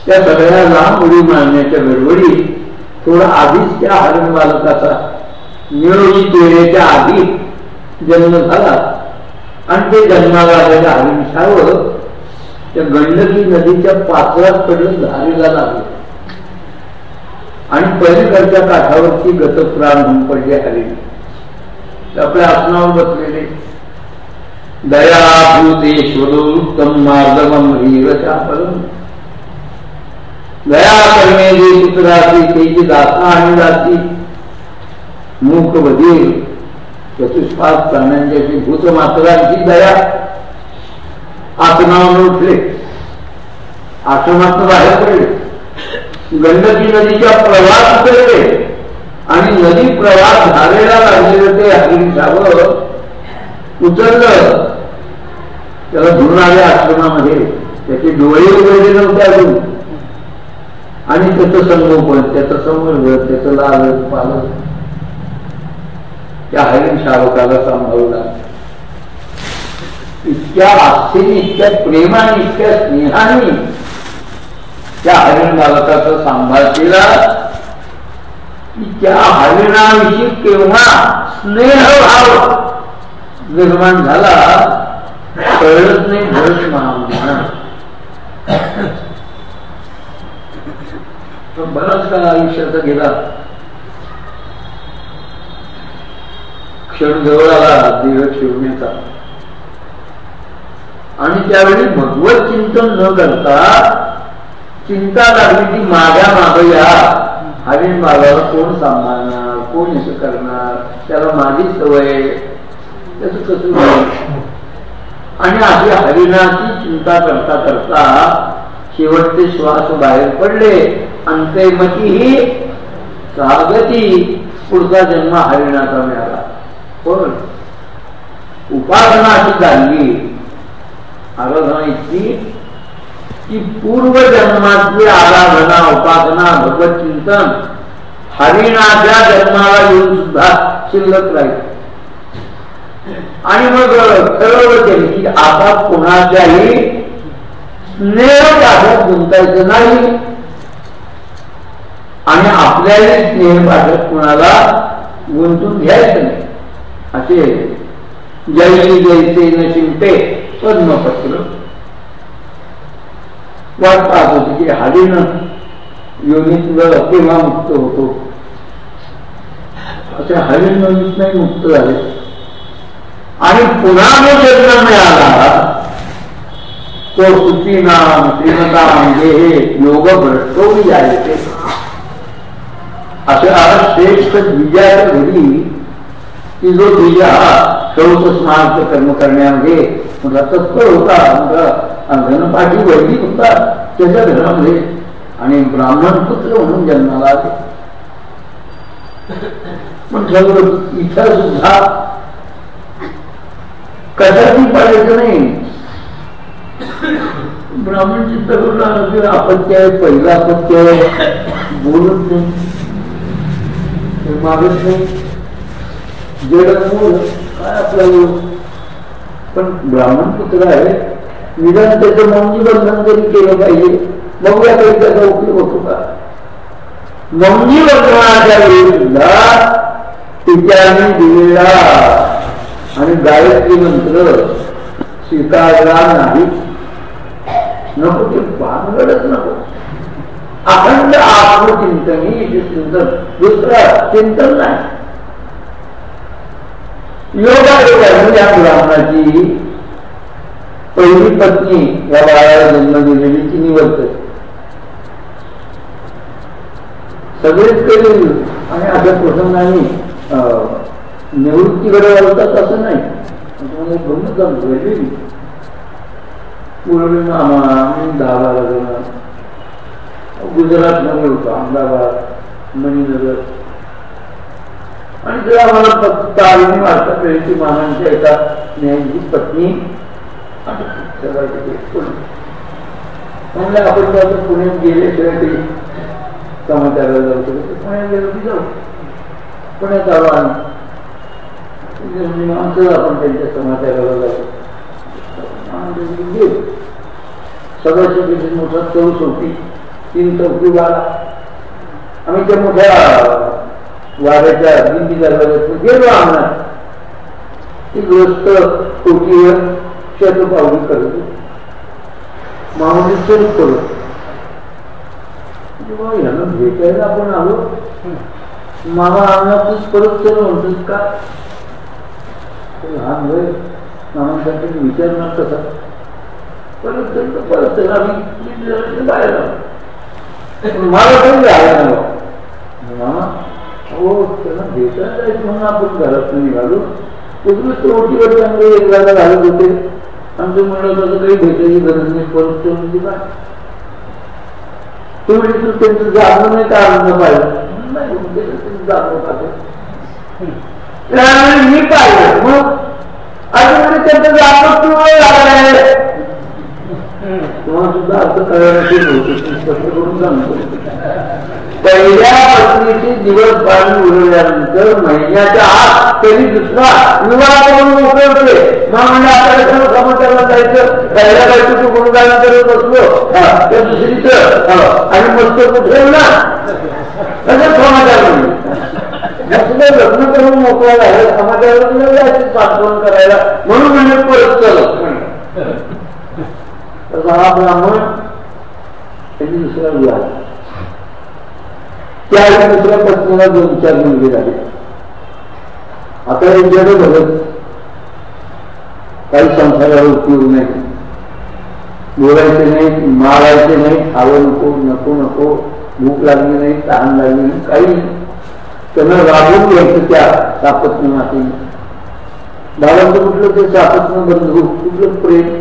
त्या सगळ्या लांब उडी मारण्याच्या गडबडीत थोडा आधीच त्या हरण बालकाचा निरोगी देण्याच्या आधी जन्म झाला आणि ते जन्माला आलेल्या हरिणशावर त्या गंडकी नदीच्या पात्रात पडून धारीला लागलं. आणि पलीकडच्या काठावरती गतप्राण होऊन पडली हरिणी आपल्या आसनावर बसलेले. दयाभूतेश्वरोत्तम मार्गमम रीरचापरम दया करणे जे पुत्राची त्याची दासा आणि जाती मूक वधीर. चतुष्पाद प्राण्यांच्याशी म्हणजे भूत मात्रांची दया आसनावर उठले. आश्रमात बाहेर पडले. गंडकी नदीच्या प्रवास केले आणि नदी प्रवास झालेला लागलेलं ते हरिशावर उचललं त्याला धुरून आले आश्रमामध्ये. त्याचे डोळे उघडले नव्हते अजून. आणि त्याचं संगोपन त्याचं संवर्धन त्याचं लाल पालन त्या हरिण शावकाला सांभाळला इतक्या आस्थेने इतक्या प्रेमाने इतक्या स्नेहाने त्या हरिण बालकाचा सांभाळ केला. त्या हरिणाविषयी केव्हा स्नेहभाव निर्माण झाला कळत नाही भरत महामना बराच काळ आयुष्याचा गेला. क्षण जवळ आला देह शिवण्याचा आणि त्यावेळी भगवत चिंतन न करता चिंता लागली ती माझ्या माग या हरिण बाबाला कोण सांभाळणार कोण असं करणार? त्याला माझी सवय त्याच कसं आणि अशी हरिणाची चिंता करता करता शेवटचे श्वास बाहेर पडले. अंत्यमती ही सागती पुढचा जन्म हरिणाचा मिळाला. पण उपासना अशी झाली. आराधना इतकी की पूर्वजन्मातली आराधना उपासना भगवत चिंतन हरिणाच्या जन्माला येऊन सुद्धा शिल्लक राहील. आणि मग ठरवलं त्यांनी की आता कोणाच्याही स्नेह गुंतायचं नाही. आणि आपल्याही स्नेह पाठत कुणाला गुंतून घ्यायचं नाही. असे जैसी जैसे न शिंपे पद्मपत्र. वाट पाहत होती की हाडीनं योनीतलं केव्हा मुक्त होतो. असे हरिण योनीत नाही मुक्त झाले. आणि पुन्हा जो जन्म मिळाला तो सुची नाम श्रीमता म्हणजे हे योग भ्रष्टोही आहे असे आज श्रेष्ठ विजयाच्या घरी की जो तुझ्या शौच स्मार्थ कर्म करण्यामध्ये माझा तत्पर होता माझा धनपाठी वैदिक होता त्याच्या घरामध्ये आणि ब्राह्मण पुत्र म्हणून जन्माला आले. पण सगळं इथं सुद्धा कशाची पाहिजे नाही. ब्राह्मण चित्त करून आपत्य आहे पहिला अपत्य आहे. बोलत नाही. मागत नाही. जड मूळ काय आपलं पण ब्राह्मण पुत्र आहे. निदान त्याचं मौनी बंधन तरी केलं पाहिजे बघूया काही त्याचा उपयोग होतो का? मौनी बंधनाच्या वेळी तिच्याने दिलेला आणि गायत्री मंत्र स्वीकारला नाही. नको ते भानगडच नको. अखंड आत्मचिंतन ही चिंतन दुसरं चिंतन नाही. योगा योगाने या ब्राह्मणाची पहिली पत्नी या बाळाला जन्म दिलेली ती निवडते. सगळेच केले. आणि अशा प्रसंगाने निवृत्तीकडे वळतात असं नाही. गमत वेगळी पूर्वी मामा दहा गुजरात मध्ये होतो अहमदाबाद मणिनगर. आणि तेव्हा आम्हाला फक्त आईने वाटत वेळची मामांच्या एका न्यायची पत्नी म्हणलं आपण जर पुण्यात गेल्याशिवाय ते समाचाराला जाऊ शकतो पुण्यात गेलो की जाऊ. पुण्यात आलो आम्ही. म्हणजे माणसं आपण त्यांच्या समाचाराला जाऊ. सगळ्याची मोठा चौस होती तीन चौकी वारा आम्ही त्या मोठ्या वाऱ्याच्या दिंडी दरवाज्यात गेलो आम्हाला ती ग्रस्त कोटीवर शतपावली करत. मामाने सुरू करत यांना भेटायला आपण आलो. मामा आम्हाला तूच परत चल म्हणतोस का? लहान वय मामांसाठी विचारणार कसा परत चल परत चल आम्ही बाहेर आलो. मला पण जायला मामा हो त्यांना भेटायला जायचं म्हणून आपण घरात निघालो उत्कृष्ट ओटीवर चांगले एक जागा घालत होते. आमचं म्हणलं तसं काही भेटायची गरज नाही परत म्हणजे काय तुम्ही तू त्यांचं जाणं नाही का आनंद पाहिजे नाही जाणं पाहिजे मी पाहिजे मग? अजून त्यांचं जाणं किंवा लागलं तेव्हा सुद्धा असं करण्याची करून सांगतो. पहिल्या पत्नीचे दिवस पाणी उरवल्यानंतर महिन्याच्या आत तरी दुसरा विवाह करून मोकळे मग म्हणजे आता समाचारला जायचं पहिल्या बायकोचं गुणगान करत बसलो. त्या दुसरीच. आणि मस्त कुठे ना तसंच समाचार म्हणजे लग्न करून मोकळा झालं समाजाला जायचं पाठवण करायला. म्हणून म्हणजे परत चल. हा ब्राह्मण त्यांनी दुसरा विवाह. त्या दुसऱ्या पत्नीला दोन चार मुलगी झाले. आता यांच्याकडे बघत काही संसाराला उपयोग नाही. बोलायचे नाही मारायचे नाही खावं नको नको नको भूक लागली नाही तहान लागली नाही काही त्यांना राबवून घ्यायचं त्या सापत्न मातीने बाळांचं कुठलं ते सापत्न बंधू कुठलं प्रेम.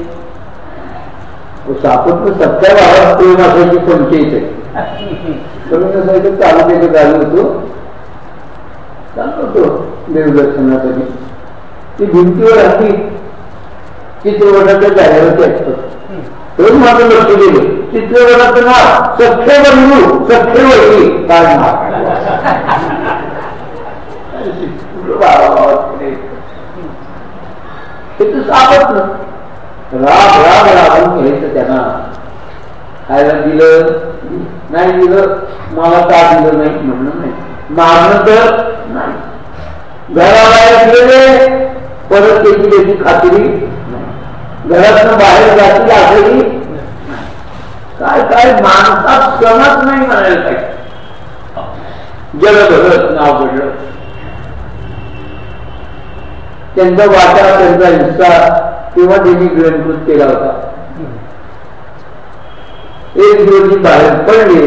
सापत्न सत्या भावात प्रेम असायची पंचायत आहे कमी नसायचं तालुक्याचं गावी होतो? चालू होतो देवदर्शनासाठी. ती भिंतीवर आधी चित्रपटाच्या जाहिराती असतात तोच माझं लक्ष गेलं. चित्रपटाचं नाव सख्य बंधू सख्य वैरी काय हे तर सापत ना राग राग रागून घ्यायचं त्यांना. खायला दिलं नाही दिलं मला का दिलं नाही म्हणणं नाही. मागणं तर नाही. घराबाहेर गेले परत त्याची त्याची खात्री घरातनं बाहेर जातील असंही काय काय माणसात क्षणच नाही म्हणायला पाहिजे. जगभरत नाव पडलं. त्यांचा वाटा त्यांचा हिस्सा तेव्हा त्यांनी ग्रंथकृत केला होता. एक दिवशी बाहेर पडले.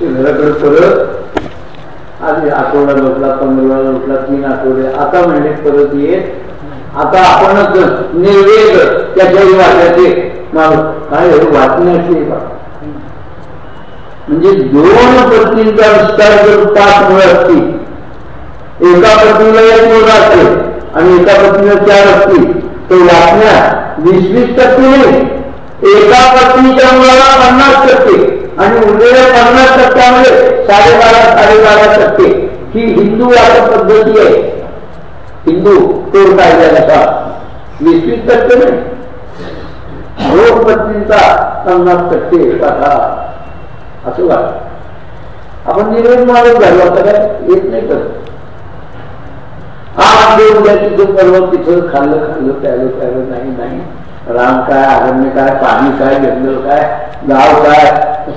ते घराकडे परत आधी आठवडा लोटला पंधरा लोटला तीन आठवडे. आता म्हणजे परत येत आता आपणच निर्वेग त्याच्याही वाटायचे काय वाचण्याचे म्हणजे दोन पत्नींचा विस्तार जर पाच मुळे असतील. एका पत्नीला एक मुलगा असेल. आणि एका पत्नीला चार असतील. तर वाचण्या वीस वीस टक्के एका पत्नीच्या मुलाला पन्नास टक्के आणि उरलेल्या पन्नास टक्क्यामध्ये साडेबारा साडेबारा टक्के. ही हिंदू आता पद्धती आहे. हिंदू तोड कायद्यानुसार. वीस वीस टक्के नाही. दोन पत्नीचा पन्नास टक्के कथा असं वाटत. आपण निर्णय मारत झालो आता काय? येत नाही करत हा देव उद्याची जो पर्व तिथं खाल्लं खाल्लं प्यायलं प्यायलं नाही नाही। राम काय अरण्य काय पाणी काय जंगल काय गाव काय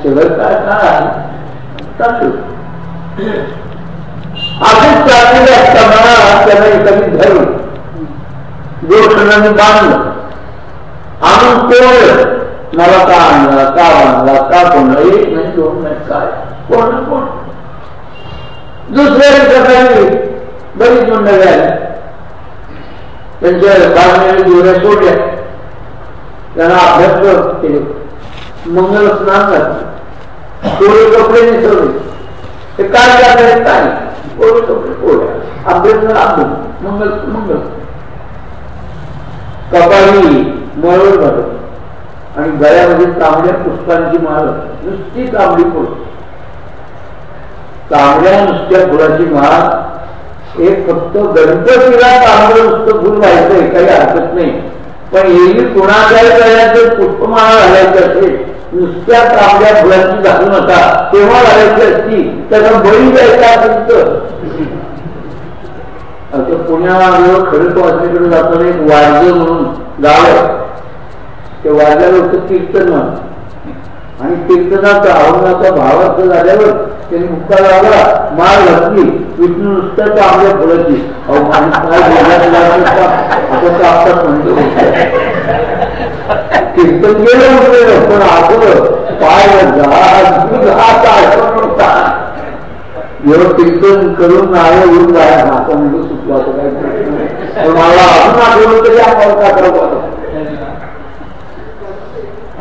सगळं काय काय चालू असंच चाललेलं असताना त्यांना एखादी धरून गोष्टाने बांधलं आणून कोण मला का आणला का बांधला का कोण एक नाही दोन नाही काय कोण कोण दुसऱ्या सकाळी बरीच मंडळी आली. त्यांच्या बांधलेल्या जोड्या सोडल्या. त्यांना अभ्यास केले. मंगल स्नान घातले कोळे कपडे नेसवले ते काय करतात काय? कोळे कपडे कोळ्या अभ्यास अभ्यास मंगल मंगल. कपाळी मळवर घालत आणि गळ्यामध्ये तांबड्या पुष्पांची माळ नुसती तांबडी फुल तांबड्या नुसत्या फुलाची माळ एक फक्त गणपतीला तांबडं नुसतं फुल व्हायचंय काही हरकत नाही. पण एरवी कोणाच्याही गळ्यात पुष्पमाळा घालायची असेल नुसत्या तांबड्या फुलांची घालू नका. तेव्हा घालायची असती त्याचा बळी द्यायचा असेल तर. आता पुण्याजवळ खडक वाचण्याकडे जाताना एक वाद्य म्हणून गाव आहे. त्या वारल्याला होतं कीर्तन आणि कीर्तनाचा आव्हानाचा भाव असं झाल्यावर त्यांनी मुक्का लावला माळ घातली विष्णू नुसतं आपल्या फुलाची अहो माणूस काय म्हणतो. कीर्तन केलं म्हटलं पण असं पाय एवढं कीर्तन करून नारळ येऊन जायला आता म्हणजे सुटला असं काय मला अजून आठवलं तरी आपण का करत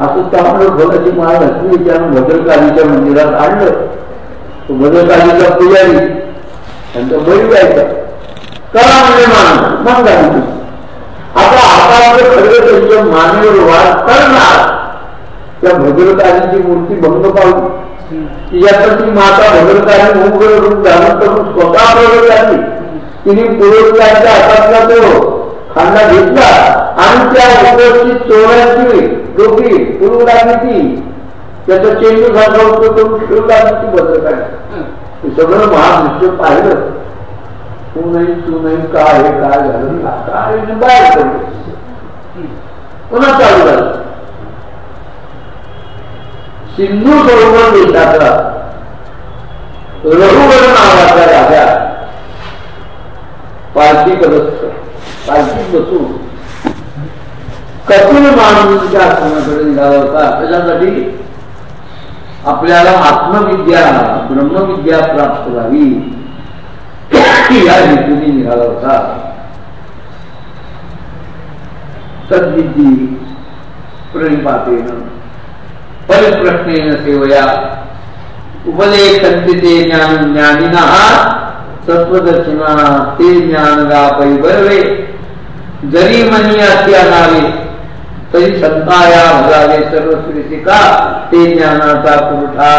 असं त्यामुळे भगती माळ घातली त्यानं भद्रकालीच्या मंदिरात आणलं. तो भद्रकालीचा पुजारी. त्यांचा बळी द्यायचा करा म्हणजे मान मग झाली आता आता आपलं खरं त्यांच्या मानेवर वाद करणार. त्या भद्रकालीची मूर्ती भंग पाहून तिच्यासाठी माता भद्रकाली उग्र रूप धारण करून स्वतः प्रगत झाली. तिने पुरोहितांच्या हातातला तो खांदा घेतला आणि त्या उपस्थित चोरांची डोकी पुरू ती त्याचा चेंडू सारखा उपयोग करून फिरू लागली ती भद्रकाली सगळं महादृश्य पाहिलं. तू नाही तू नाही काय हे काय झालं? काय बाहेर पडलं. पुन्हा चालू झालं. सिंधू सरोवर देशाचा रघुवर नावाचा राजा. पालखी पदस्थ पालखीत बसून कपिल मानवीच्या आश्रमाकडे निघाला होता त्याच्यासाठी आपल्याला आत्मविद्या, ब्रह्मविद्या प्राप्त व्हावी. या होता. प्रणिपातेन सेवया, उपदेशन्ति ते ज्ञान ज्ञानिना ते जरी मनी असे तरी तरी संताया भगावे सर्व श्रीशिका ते ज्ञानाचा पुरठा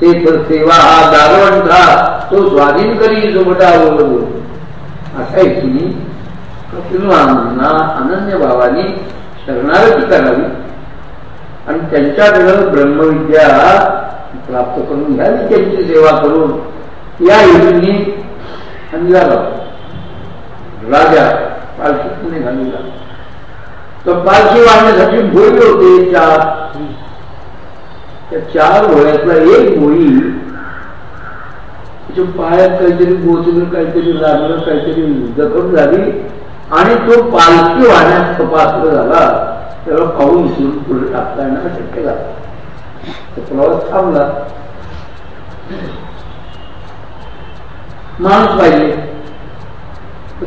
ते तर सेवा हा दारवंठा तो स्वाधीन करी जोबटा अशा हेतूनी कपिलवानांना अनन्य भावाने शरणागती करावी आणि त्यांच्याकडं ब्रह्मविद्या प्राप्त करून घ्यावी त्यांची सेवा करून. या हेतूने आणि राजा पालखीतून निघालेला. तर पालखी वाढण्यासाठी मोळी होते चार. त्या चार भोळ्यातला एक मोळी त्याच्या पायात काहीतरी गोचलं काहीतरी लागलं काहीतरी जखम झाली आणि तो पालखी वाहण्यास पात्र झाला. त्याला पाहून सुरू पुढे टाकता येणार शक्य झाला तो प्रवास थांबला. माणूस पाहिजे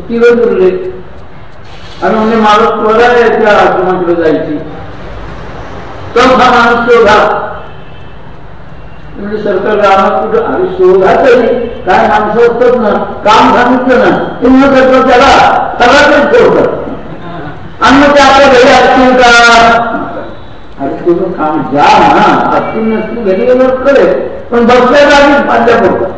तिघ उरले आणि म्हणजे माणूस त्वरा त्या आश्रमाकडे जायची. चौथा माणूस शोधा. म्हणजे सरकार रामात कुठं अरे शोधा तरी काय माणसं असतात ना काम सांगितलं ना ते न करता त्याला सगळ्याच ठेवतात आणि मग ते आपल्या घरी असतील का? अरे तुझं काम जा ना असतील नसतील घरी गेल्यावर कळेल. पण बसल्या जागी पाड्या पडतात.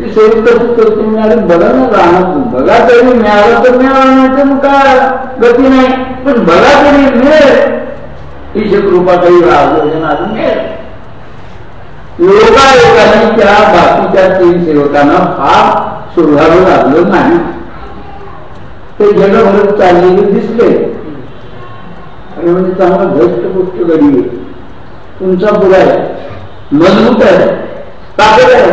ते सेविक कसं करतो मिळाले बघा ना राहणार बघा तरी मिळालं तर मिळालं मग काय गती नाही. पण बघा तरी मिळेल ईश कृपा काही राहतो मिळेल. योगायोगाने त्या बाकीच्या तीन सेवकांना फार सुधारू लागलं नाही ते जगभरात चाललेले दिसले आणि म्हणजे चांगला घट्ट पुष्ट गडी तुमचा पुरा आहे. मजबूत आहे. ताकद आहे.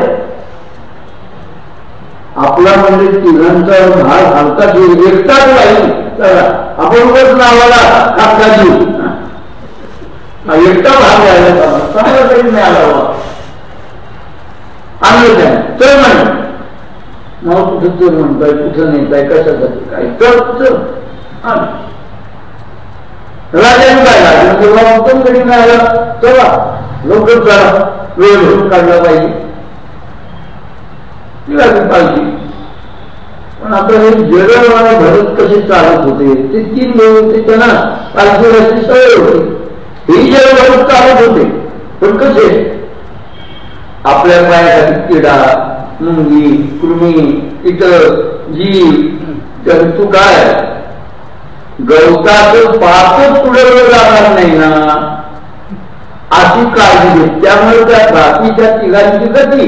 आपला म्हणजे तिघांचा भाग हलका जीव एकटाच राहील आपण उगाच नावाला हलका जीव एकटा भाग घ्यायला चांगला तरी मिळाला बाबा आणलं काय? चल म्हणे मग कुठं चल म्हणताय कुठं नेताय कशासाठी काय तर राजाने काय लागलं तेव्हा उत्तम कधी मिळाला. चला लवकर वेळ भरून काढला पाहिजे ती लागली पण आता हे जगळ भरत कसे चालत होते ते तीन लोक होते त्यांना पालखी सवय होती. ही जग भरत चालत होते. पण कसे? आपल्या पायासाठी किडा मुंगी कृमी इतर जी जंतू काय? गवताचं पापच पुढे जाणार नाही ना. अशी काळजी घेत. त्यामुळे त्या बाकीच्या तिघांची गती.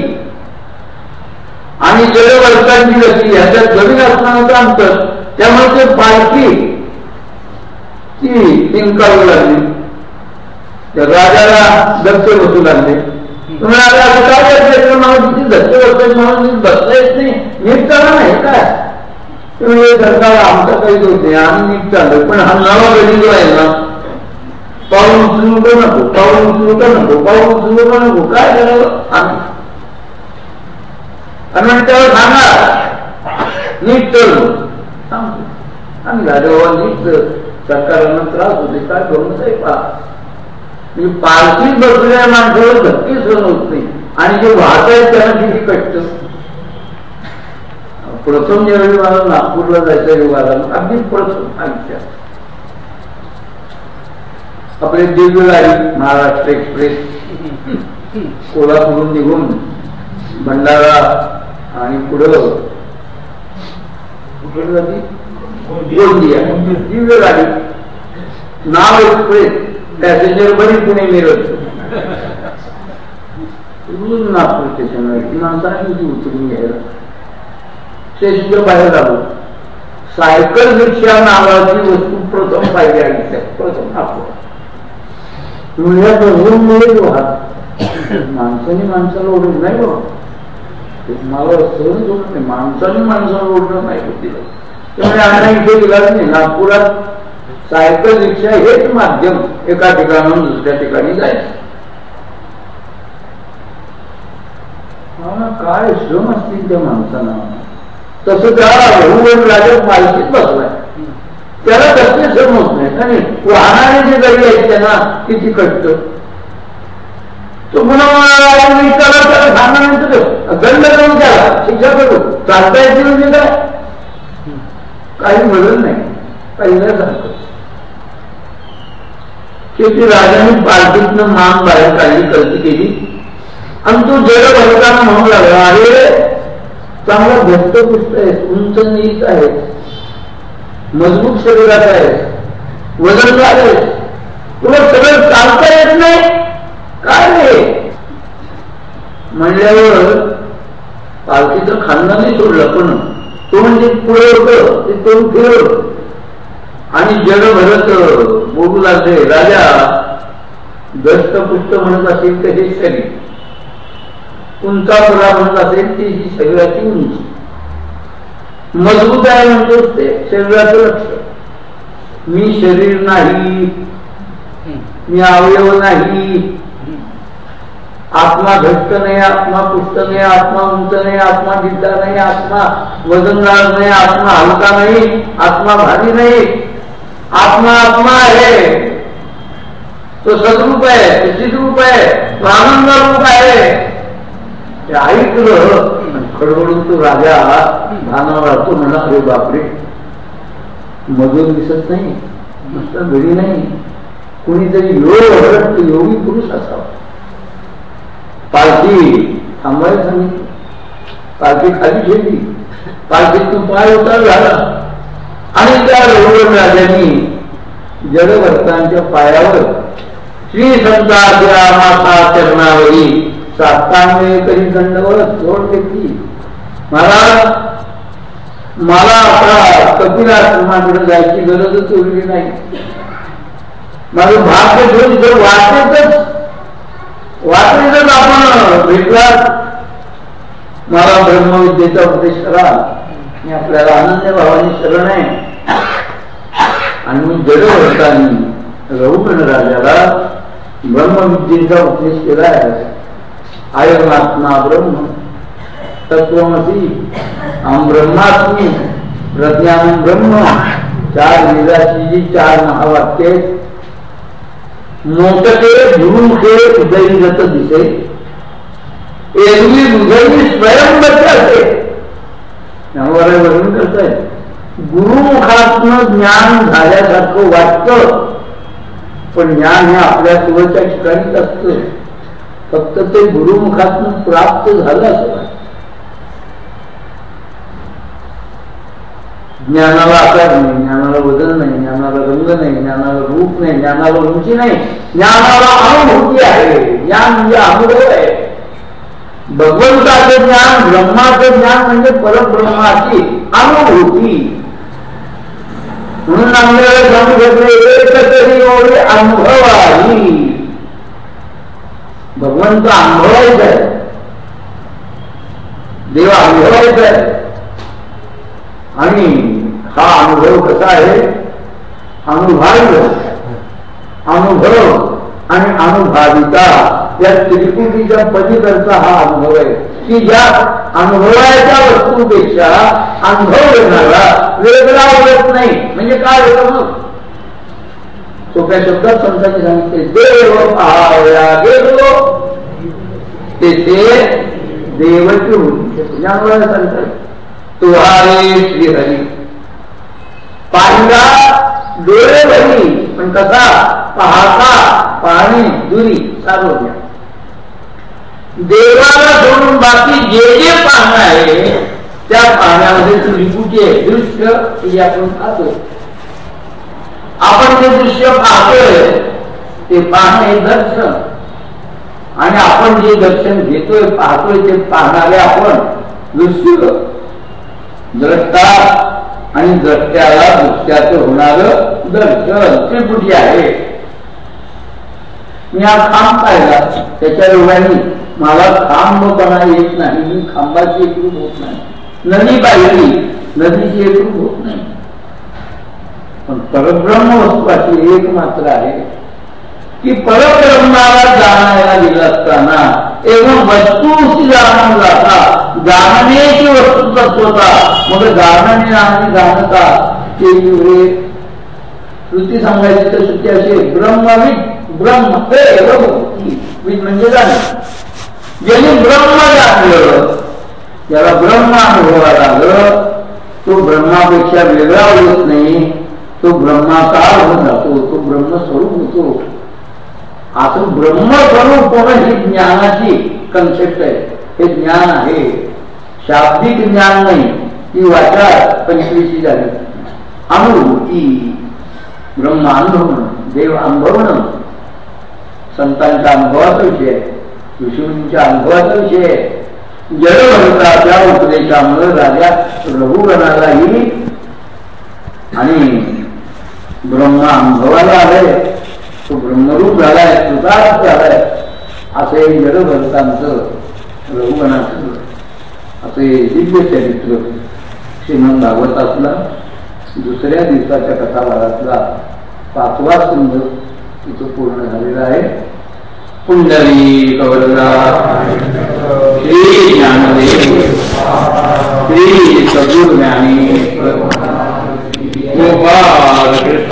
आणि जलवर्गांची गती याच्यात जमीन असण्याचं अंतर त्यामुळे ते पालखी ती तिंकावू लागली. त्या राजाला धक्के बसू लागले. तुम्ही आता असं काय धक्के म्हणून बसता येत नाही. नीट चालू नाही काय? तुम्ही सरकार काही नाही आम्ही नीट पण हा नवा गडी जो आहे ना पाऊल उचलू का नको पाऊल उचलू का नको पाऊल उचलू का नको. काय करावं? आम्ही आणि मग त्याला सांगा. नीट चालू सांगतो. आम्ही राजा नीट सरकारांना त्रास होते काय करून म्हणजे आहे पा म्हणजे पालखीत बसलेल्या माणसाला धक्की सहन होत नाही. आणि जे वाहत आहेत त्यांना किती कष्ट. प्रथम ज्यावेळी मला नागपूरला जायचं योग अगदी प्रथम आयुष्यात आपले दिव्य गाडी महाराष्ट्र एक्सप्रेस. कोल्हापूरून निघून भंडारा आणि पुढं कुठं जाती गोंदिया. दिव्य गाडी. नाव एक्सप्रेस पॅसेंजर बरी पुणे मिरत रोज नागपूर स्टेशनवर माणसाने किती उतरून घ्यायला? स्टेशनच्या बाहेर आलो. सायकल रिक्षा नावाची वस्तू प्रथम पाहिजे आयुष्यात प्रथम बघून मिळेल माणसाने माणसाला ओढत नाही बाबा. मला सहन होत नाही. माणसाने माणसाला ओढणं नाही होती त्यामुळे आम्हाला इथे गेला नाही. नागपुरात सायकल रिक्षा हेच माध्यम एका ठिकाणाहून दुसऱ्या ठिकाणी जायचं. काय श्रम असतील त्या माणसांना? तसं त्या रघुवर राजा मालकीत बसलाय. त्याला कसले श्रम होत नाही. आणि वाहनाने जे गाडी आहेत त्यांना किती कष्ट. तो पुन्हा त्याला सांगण्यानंतर दंड करून त्याला शिक्षा करू. चालता येते म्हणजे काय? काही मिळत नाही. पहिल्यासारखं शेवटी राजाने पार्टीतनं मान बाहेर काढली कल्पी केली. आणि तो जड भरताना म्हणू लागला अरे चांगला घट्ट पुष्ट आहे? उंच नीट आहे. मजबूत शरीरात आहे. वजनदार आहे. तुला सगळं चालता येत नाही? काय नाही म्हणल्यावर पालखीचं खानदानी सोडलं पण तो म्हणजे पुढे होत ते तोंड फिरवलं आणि जड भरत बोलू लागले राजा दष्टपुष्ट म्हणत असेल तर हे शरीर उंचापुरा म्हणत असेल ती ही शरीराची उंची. मजबूत आहे म्हणतो ते शरीराचं लक्ष. मी शरीर नाही मी अवयव नाही आत्मा घट्ट नाही आत्मा पुष्ट नाही आत्मा उंच नाही आत्मा जिद्दा नाही आत्मा वजनदार नाही आत्मा हलका नाही आत्मा भारी नाही. आत्मा आत्मा आहे. तो सदरूप आहे तो चिद्रूप आहे तो आनंद रूप आहे. ते ऐकलं खडबडून तो राजा भानावर राहतो म्हणा. अरे बापरे. मजूर दिसत नाही नुसतं घरी नाही. कुणीतरी योग योगी पुरुष असावा. पालखी थांबायला सांगितली. पालखी खाली ठेवली. पालखीतून पाय उतार झाला. आणि त्या रघुवर राजांनी जडभक्तांच्या पायावर श्री संताच्या माता चरणावरी सातांवे करी दंडवर जोड घेतली महाराज मला आता कपिलाश्रमाकडे जायची गरजच उरली नाही. माझं भाग्य घेऊन जर वाटेतच वाटेतच आपण भेटला मला ब्रह्मविद्येचा उपदेश करा. मी आपल्याला आनंद भावाने शरण आहे. आणि मी जडवर्तानी रघुगण राजाला ब्रह्मविद्येचा उपदेश केला आहे आयमात्मा ब्रह्म तत्वमसी ब्रह्मात्मी प्रज्ञान ब्रह्म. चार वेदाची जी चार महावाक्य मोठे गुरुमुखे उदयगत दिसे. एरवी बुधवी स्वयं असे. त्यामुळे वर्णन करताय. गुरुमुखातनं ज्ञान झाल्यासारखं वाटतं. पण ज्ञान हे आपल्या सुवच्या ठिकाणीच असतं. फक्त ते गुरुमुखातून प्राप्त झालं असं ज्ञानाला आकार नाही ज्ञानाला वजन नाही ज्ञानाला रंग नाही ज्ञानाला रूप नाही ज्ञानाला उंची नाही ज्ञानाला अनुभूती आहे. ज्ञान म्हणजे अनुभव आहे. भगवंताचं ज्ञान ब्रह्माचं ज्ञान म्हणजे परब्रह्माची अनुभूती. म्हणून आपल्याला सांगू शकले एक तरी एवढे आहे. भगवंत अनुभवायचा आहे. देव अनुभवायचा आहे. आणि हा अनुभव कसा आहे? अनुभव अनुभव आणि अनुभविता या त्रिपुटीच्या पलीकडचा हा अनुभव आहे. की ज्या अनुभवाच्या वस्तूपेक्षा अनुभव येणारा वेगळा होत नाही. म्हणजे काय होतं मग? सोप्या शब्दात संतांनी सांगितले देव पाहावया गेलो तेथे देवची होती. त्यामुळे सांगतात तुहारे श्रीहरी पाहिला डोळे भरी पण कसा पाहता पाहणे दुरी सारोग्य देवाला सोडून बाकी जे जे पाहणं आहे त्या पाहण्यामध्ये त्रिपुटी आहे? दृश्य हे आपण पाहतो. आपण जे दृश्य पाहतोय ते पाहणे दर्शन. आणि आपण जे दर्शन घेतोय पाहतोय ते पाहणारे आपण दृश्य द्रष्टा आणि द्रष्ट्याला दृष्ट्याचं होणार दर्शन त्रिपुटी आहे. मी हा खांब पाहिला. त्याच्या एवढ्यानी मला खांबपणा येत नाही. मी खांबाची एकरूप होत नाही. नदी पाहिली नदीची एकरूप होत नाही. पण परब्रह्म वस्तूची एक मात्र आहे. की परब्रह्माला जाणायला गेलं असताना एवढं वस्तू जाणून जाता. जाणण्याची वस्तू तत्वता. मग जाणणे आणि जाणता ते कृती सांगायची तर सुट्टी असे ब्रह्मविद, ब्रह्म विद म्हणजे जाणं. ब्रह्म जाणलं ब्रह्म आलं तो ब्रह्मापेक्षा वेगळा होत नाही. तो ब्रह्माकार होत जातो तो ब्रह्मस्वरूप होतो. असं ब्रह्मस्वरूप होणं ही ज्ञानाची कन्सेप्ट आहे. हे ज्ञान आहे. शाब्दिक ज्ञान नाही. ती वाचा पंचवीसी झाली. अनुभूती ब्रह्म अनुभवणं देव अनुभवणं संतांच्या अनुभवाचा विषय आहे. ऋषींच्या अनुभवाचा विषय आहे. जडभरताच्या उपदेशामुळे राजा रघुगणालाही आणि ब्रह्मा अनुभवाला आले तो ब्रह्मरूप झालाय कृतार्थ झालाय असे जडभरतांचं रघुगणाचं असे दिव्य चरित्र श्रीमंत भागवतातला दुसऱ्या दिवसाच्या कथाभागातला पाचवा संघ इथं पूर्ण झालेला आहे. पुंडरी कवरला श्री ज्ञानदेव श्री सद्गुरुज्ञानी गोपाल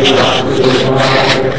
भगवान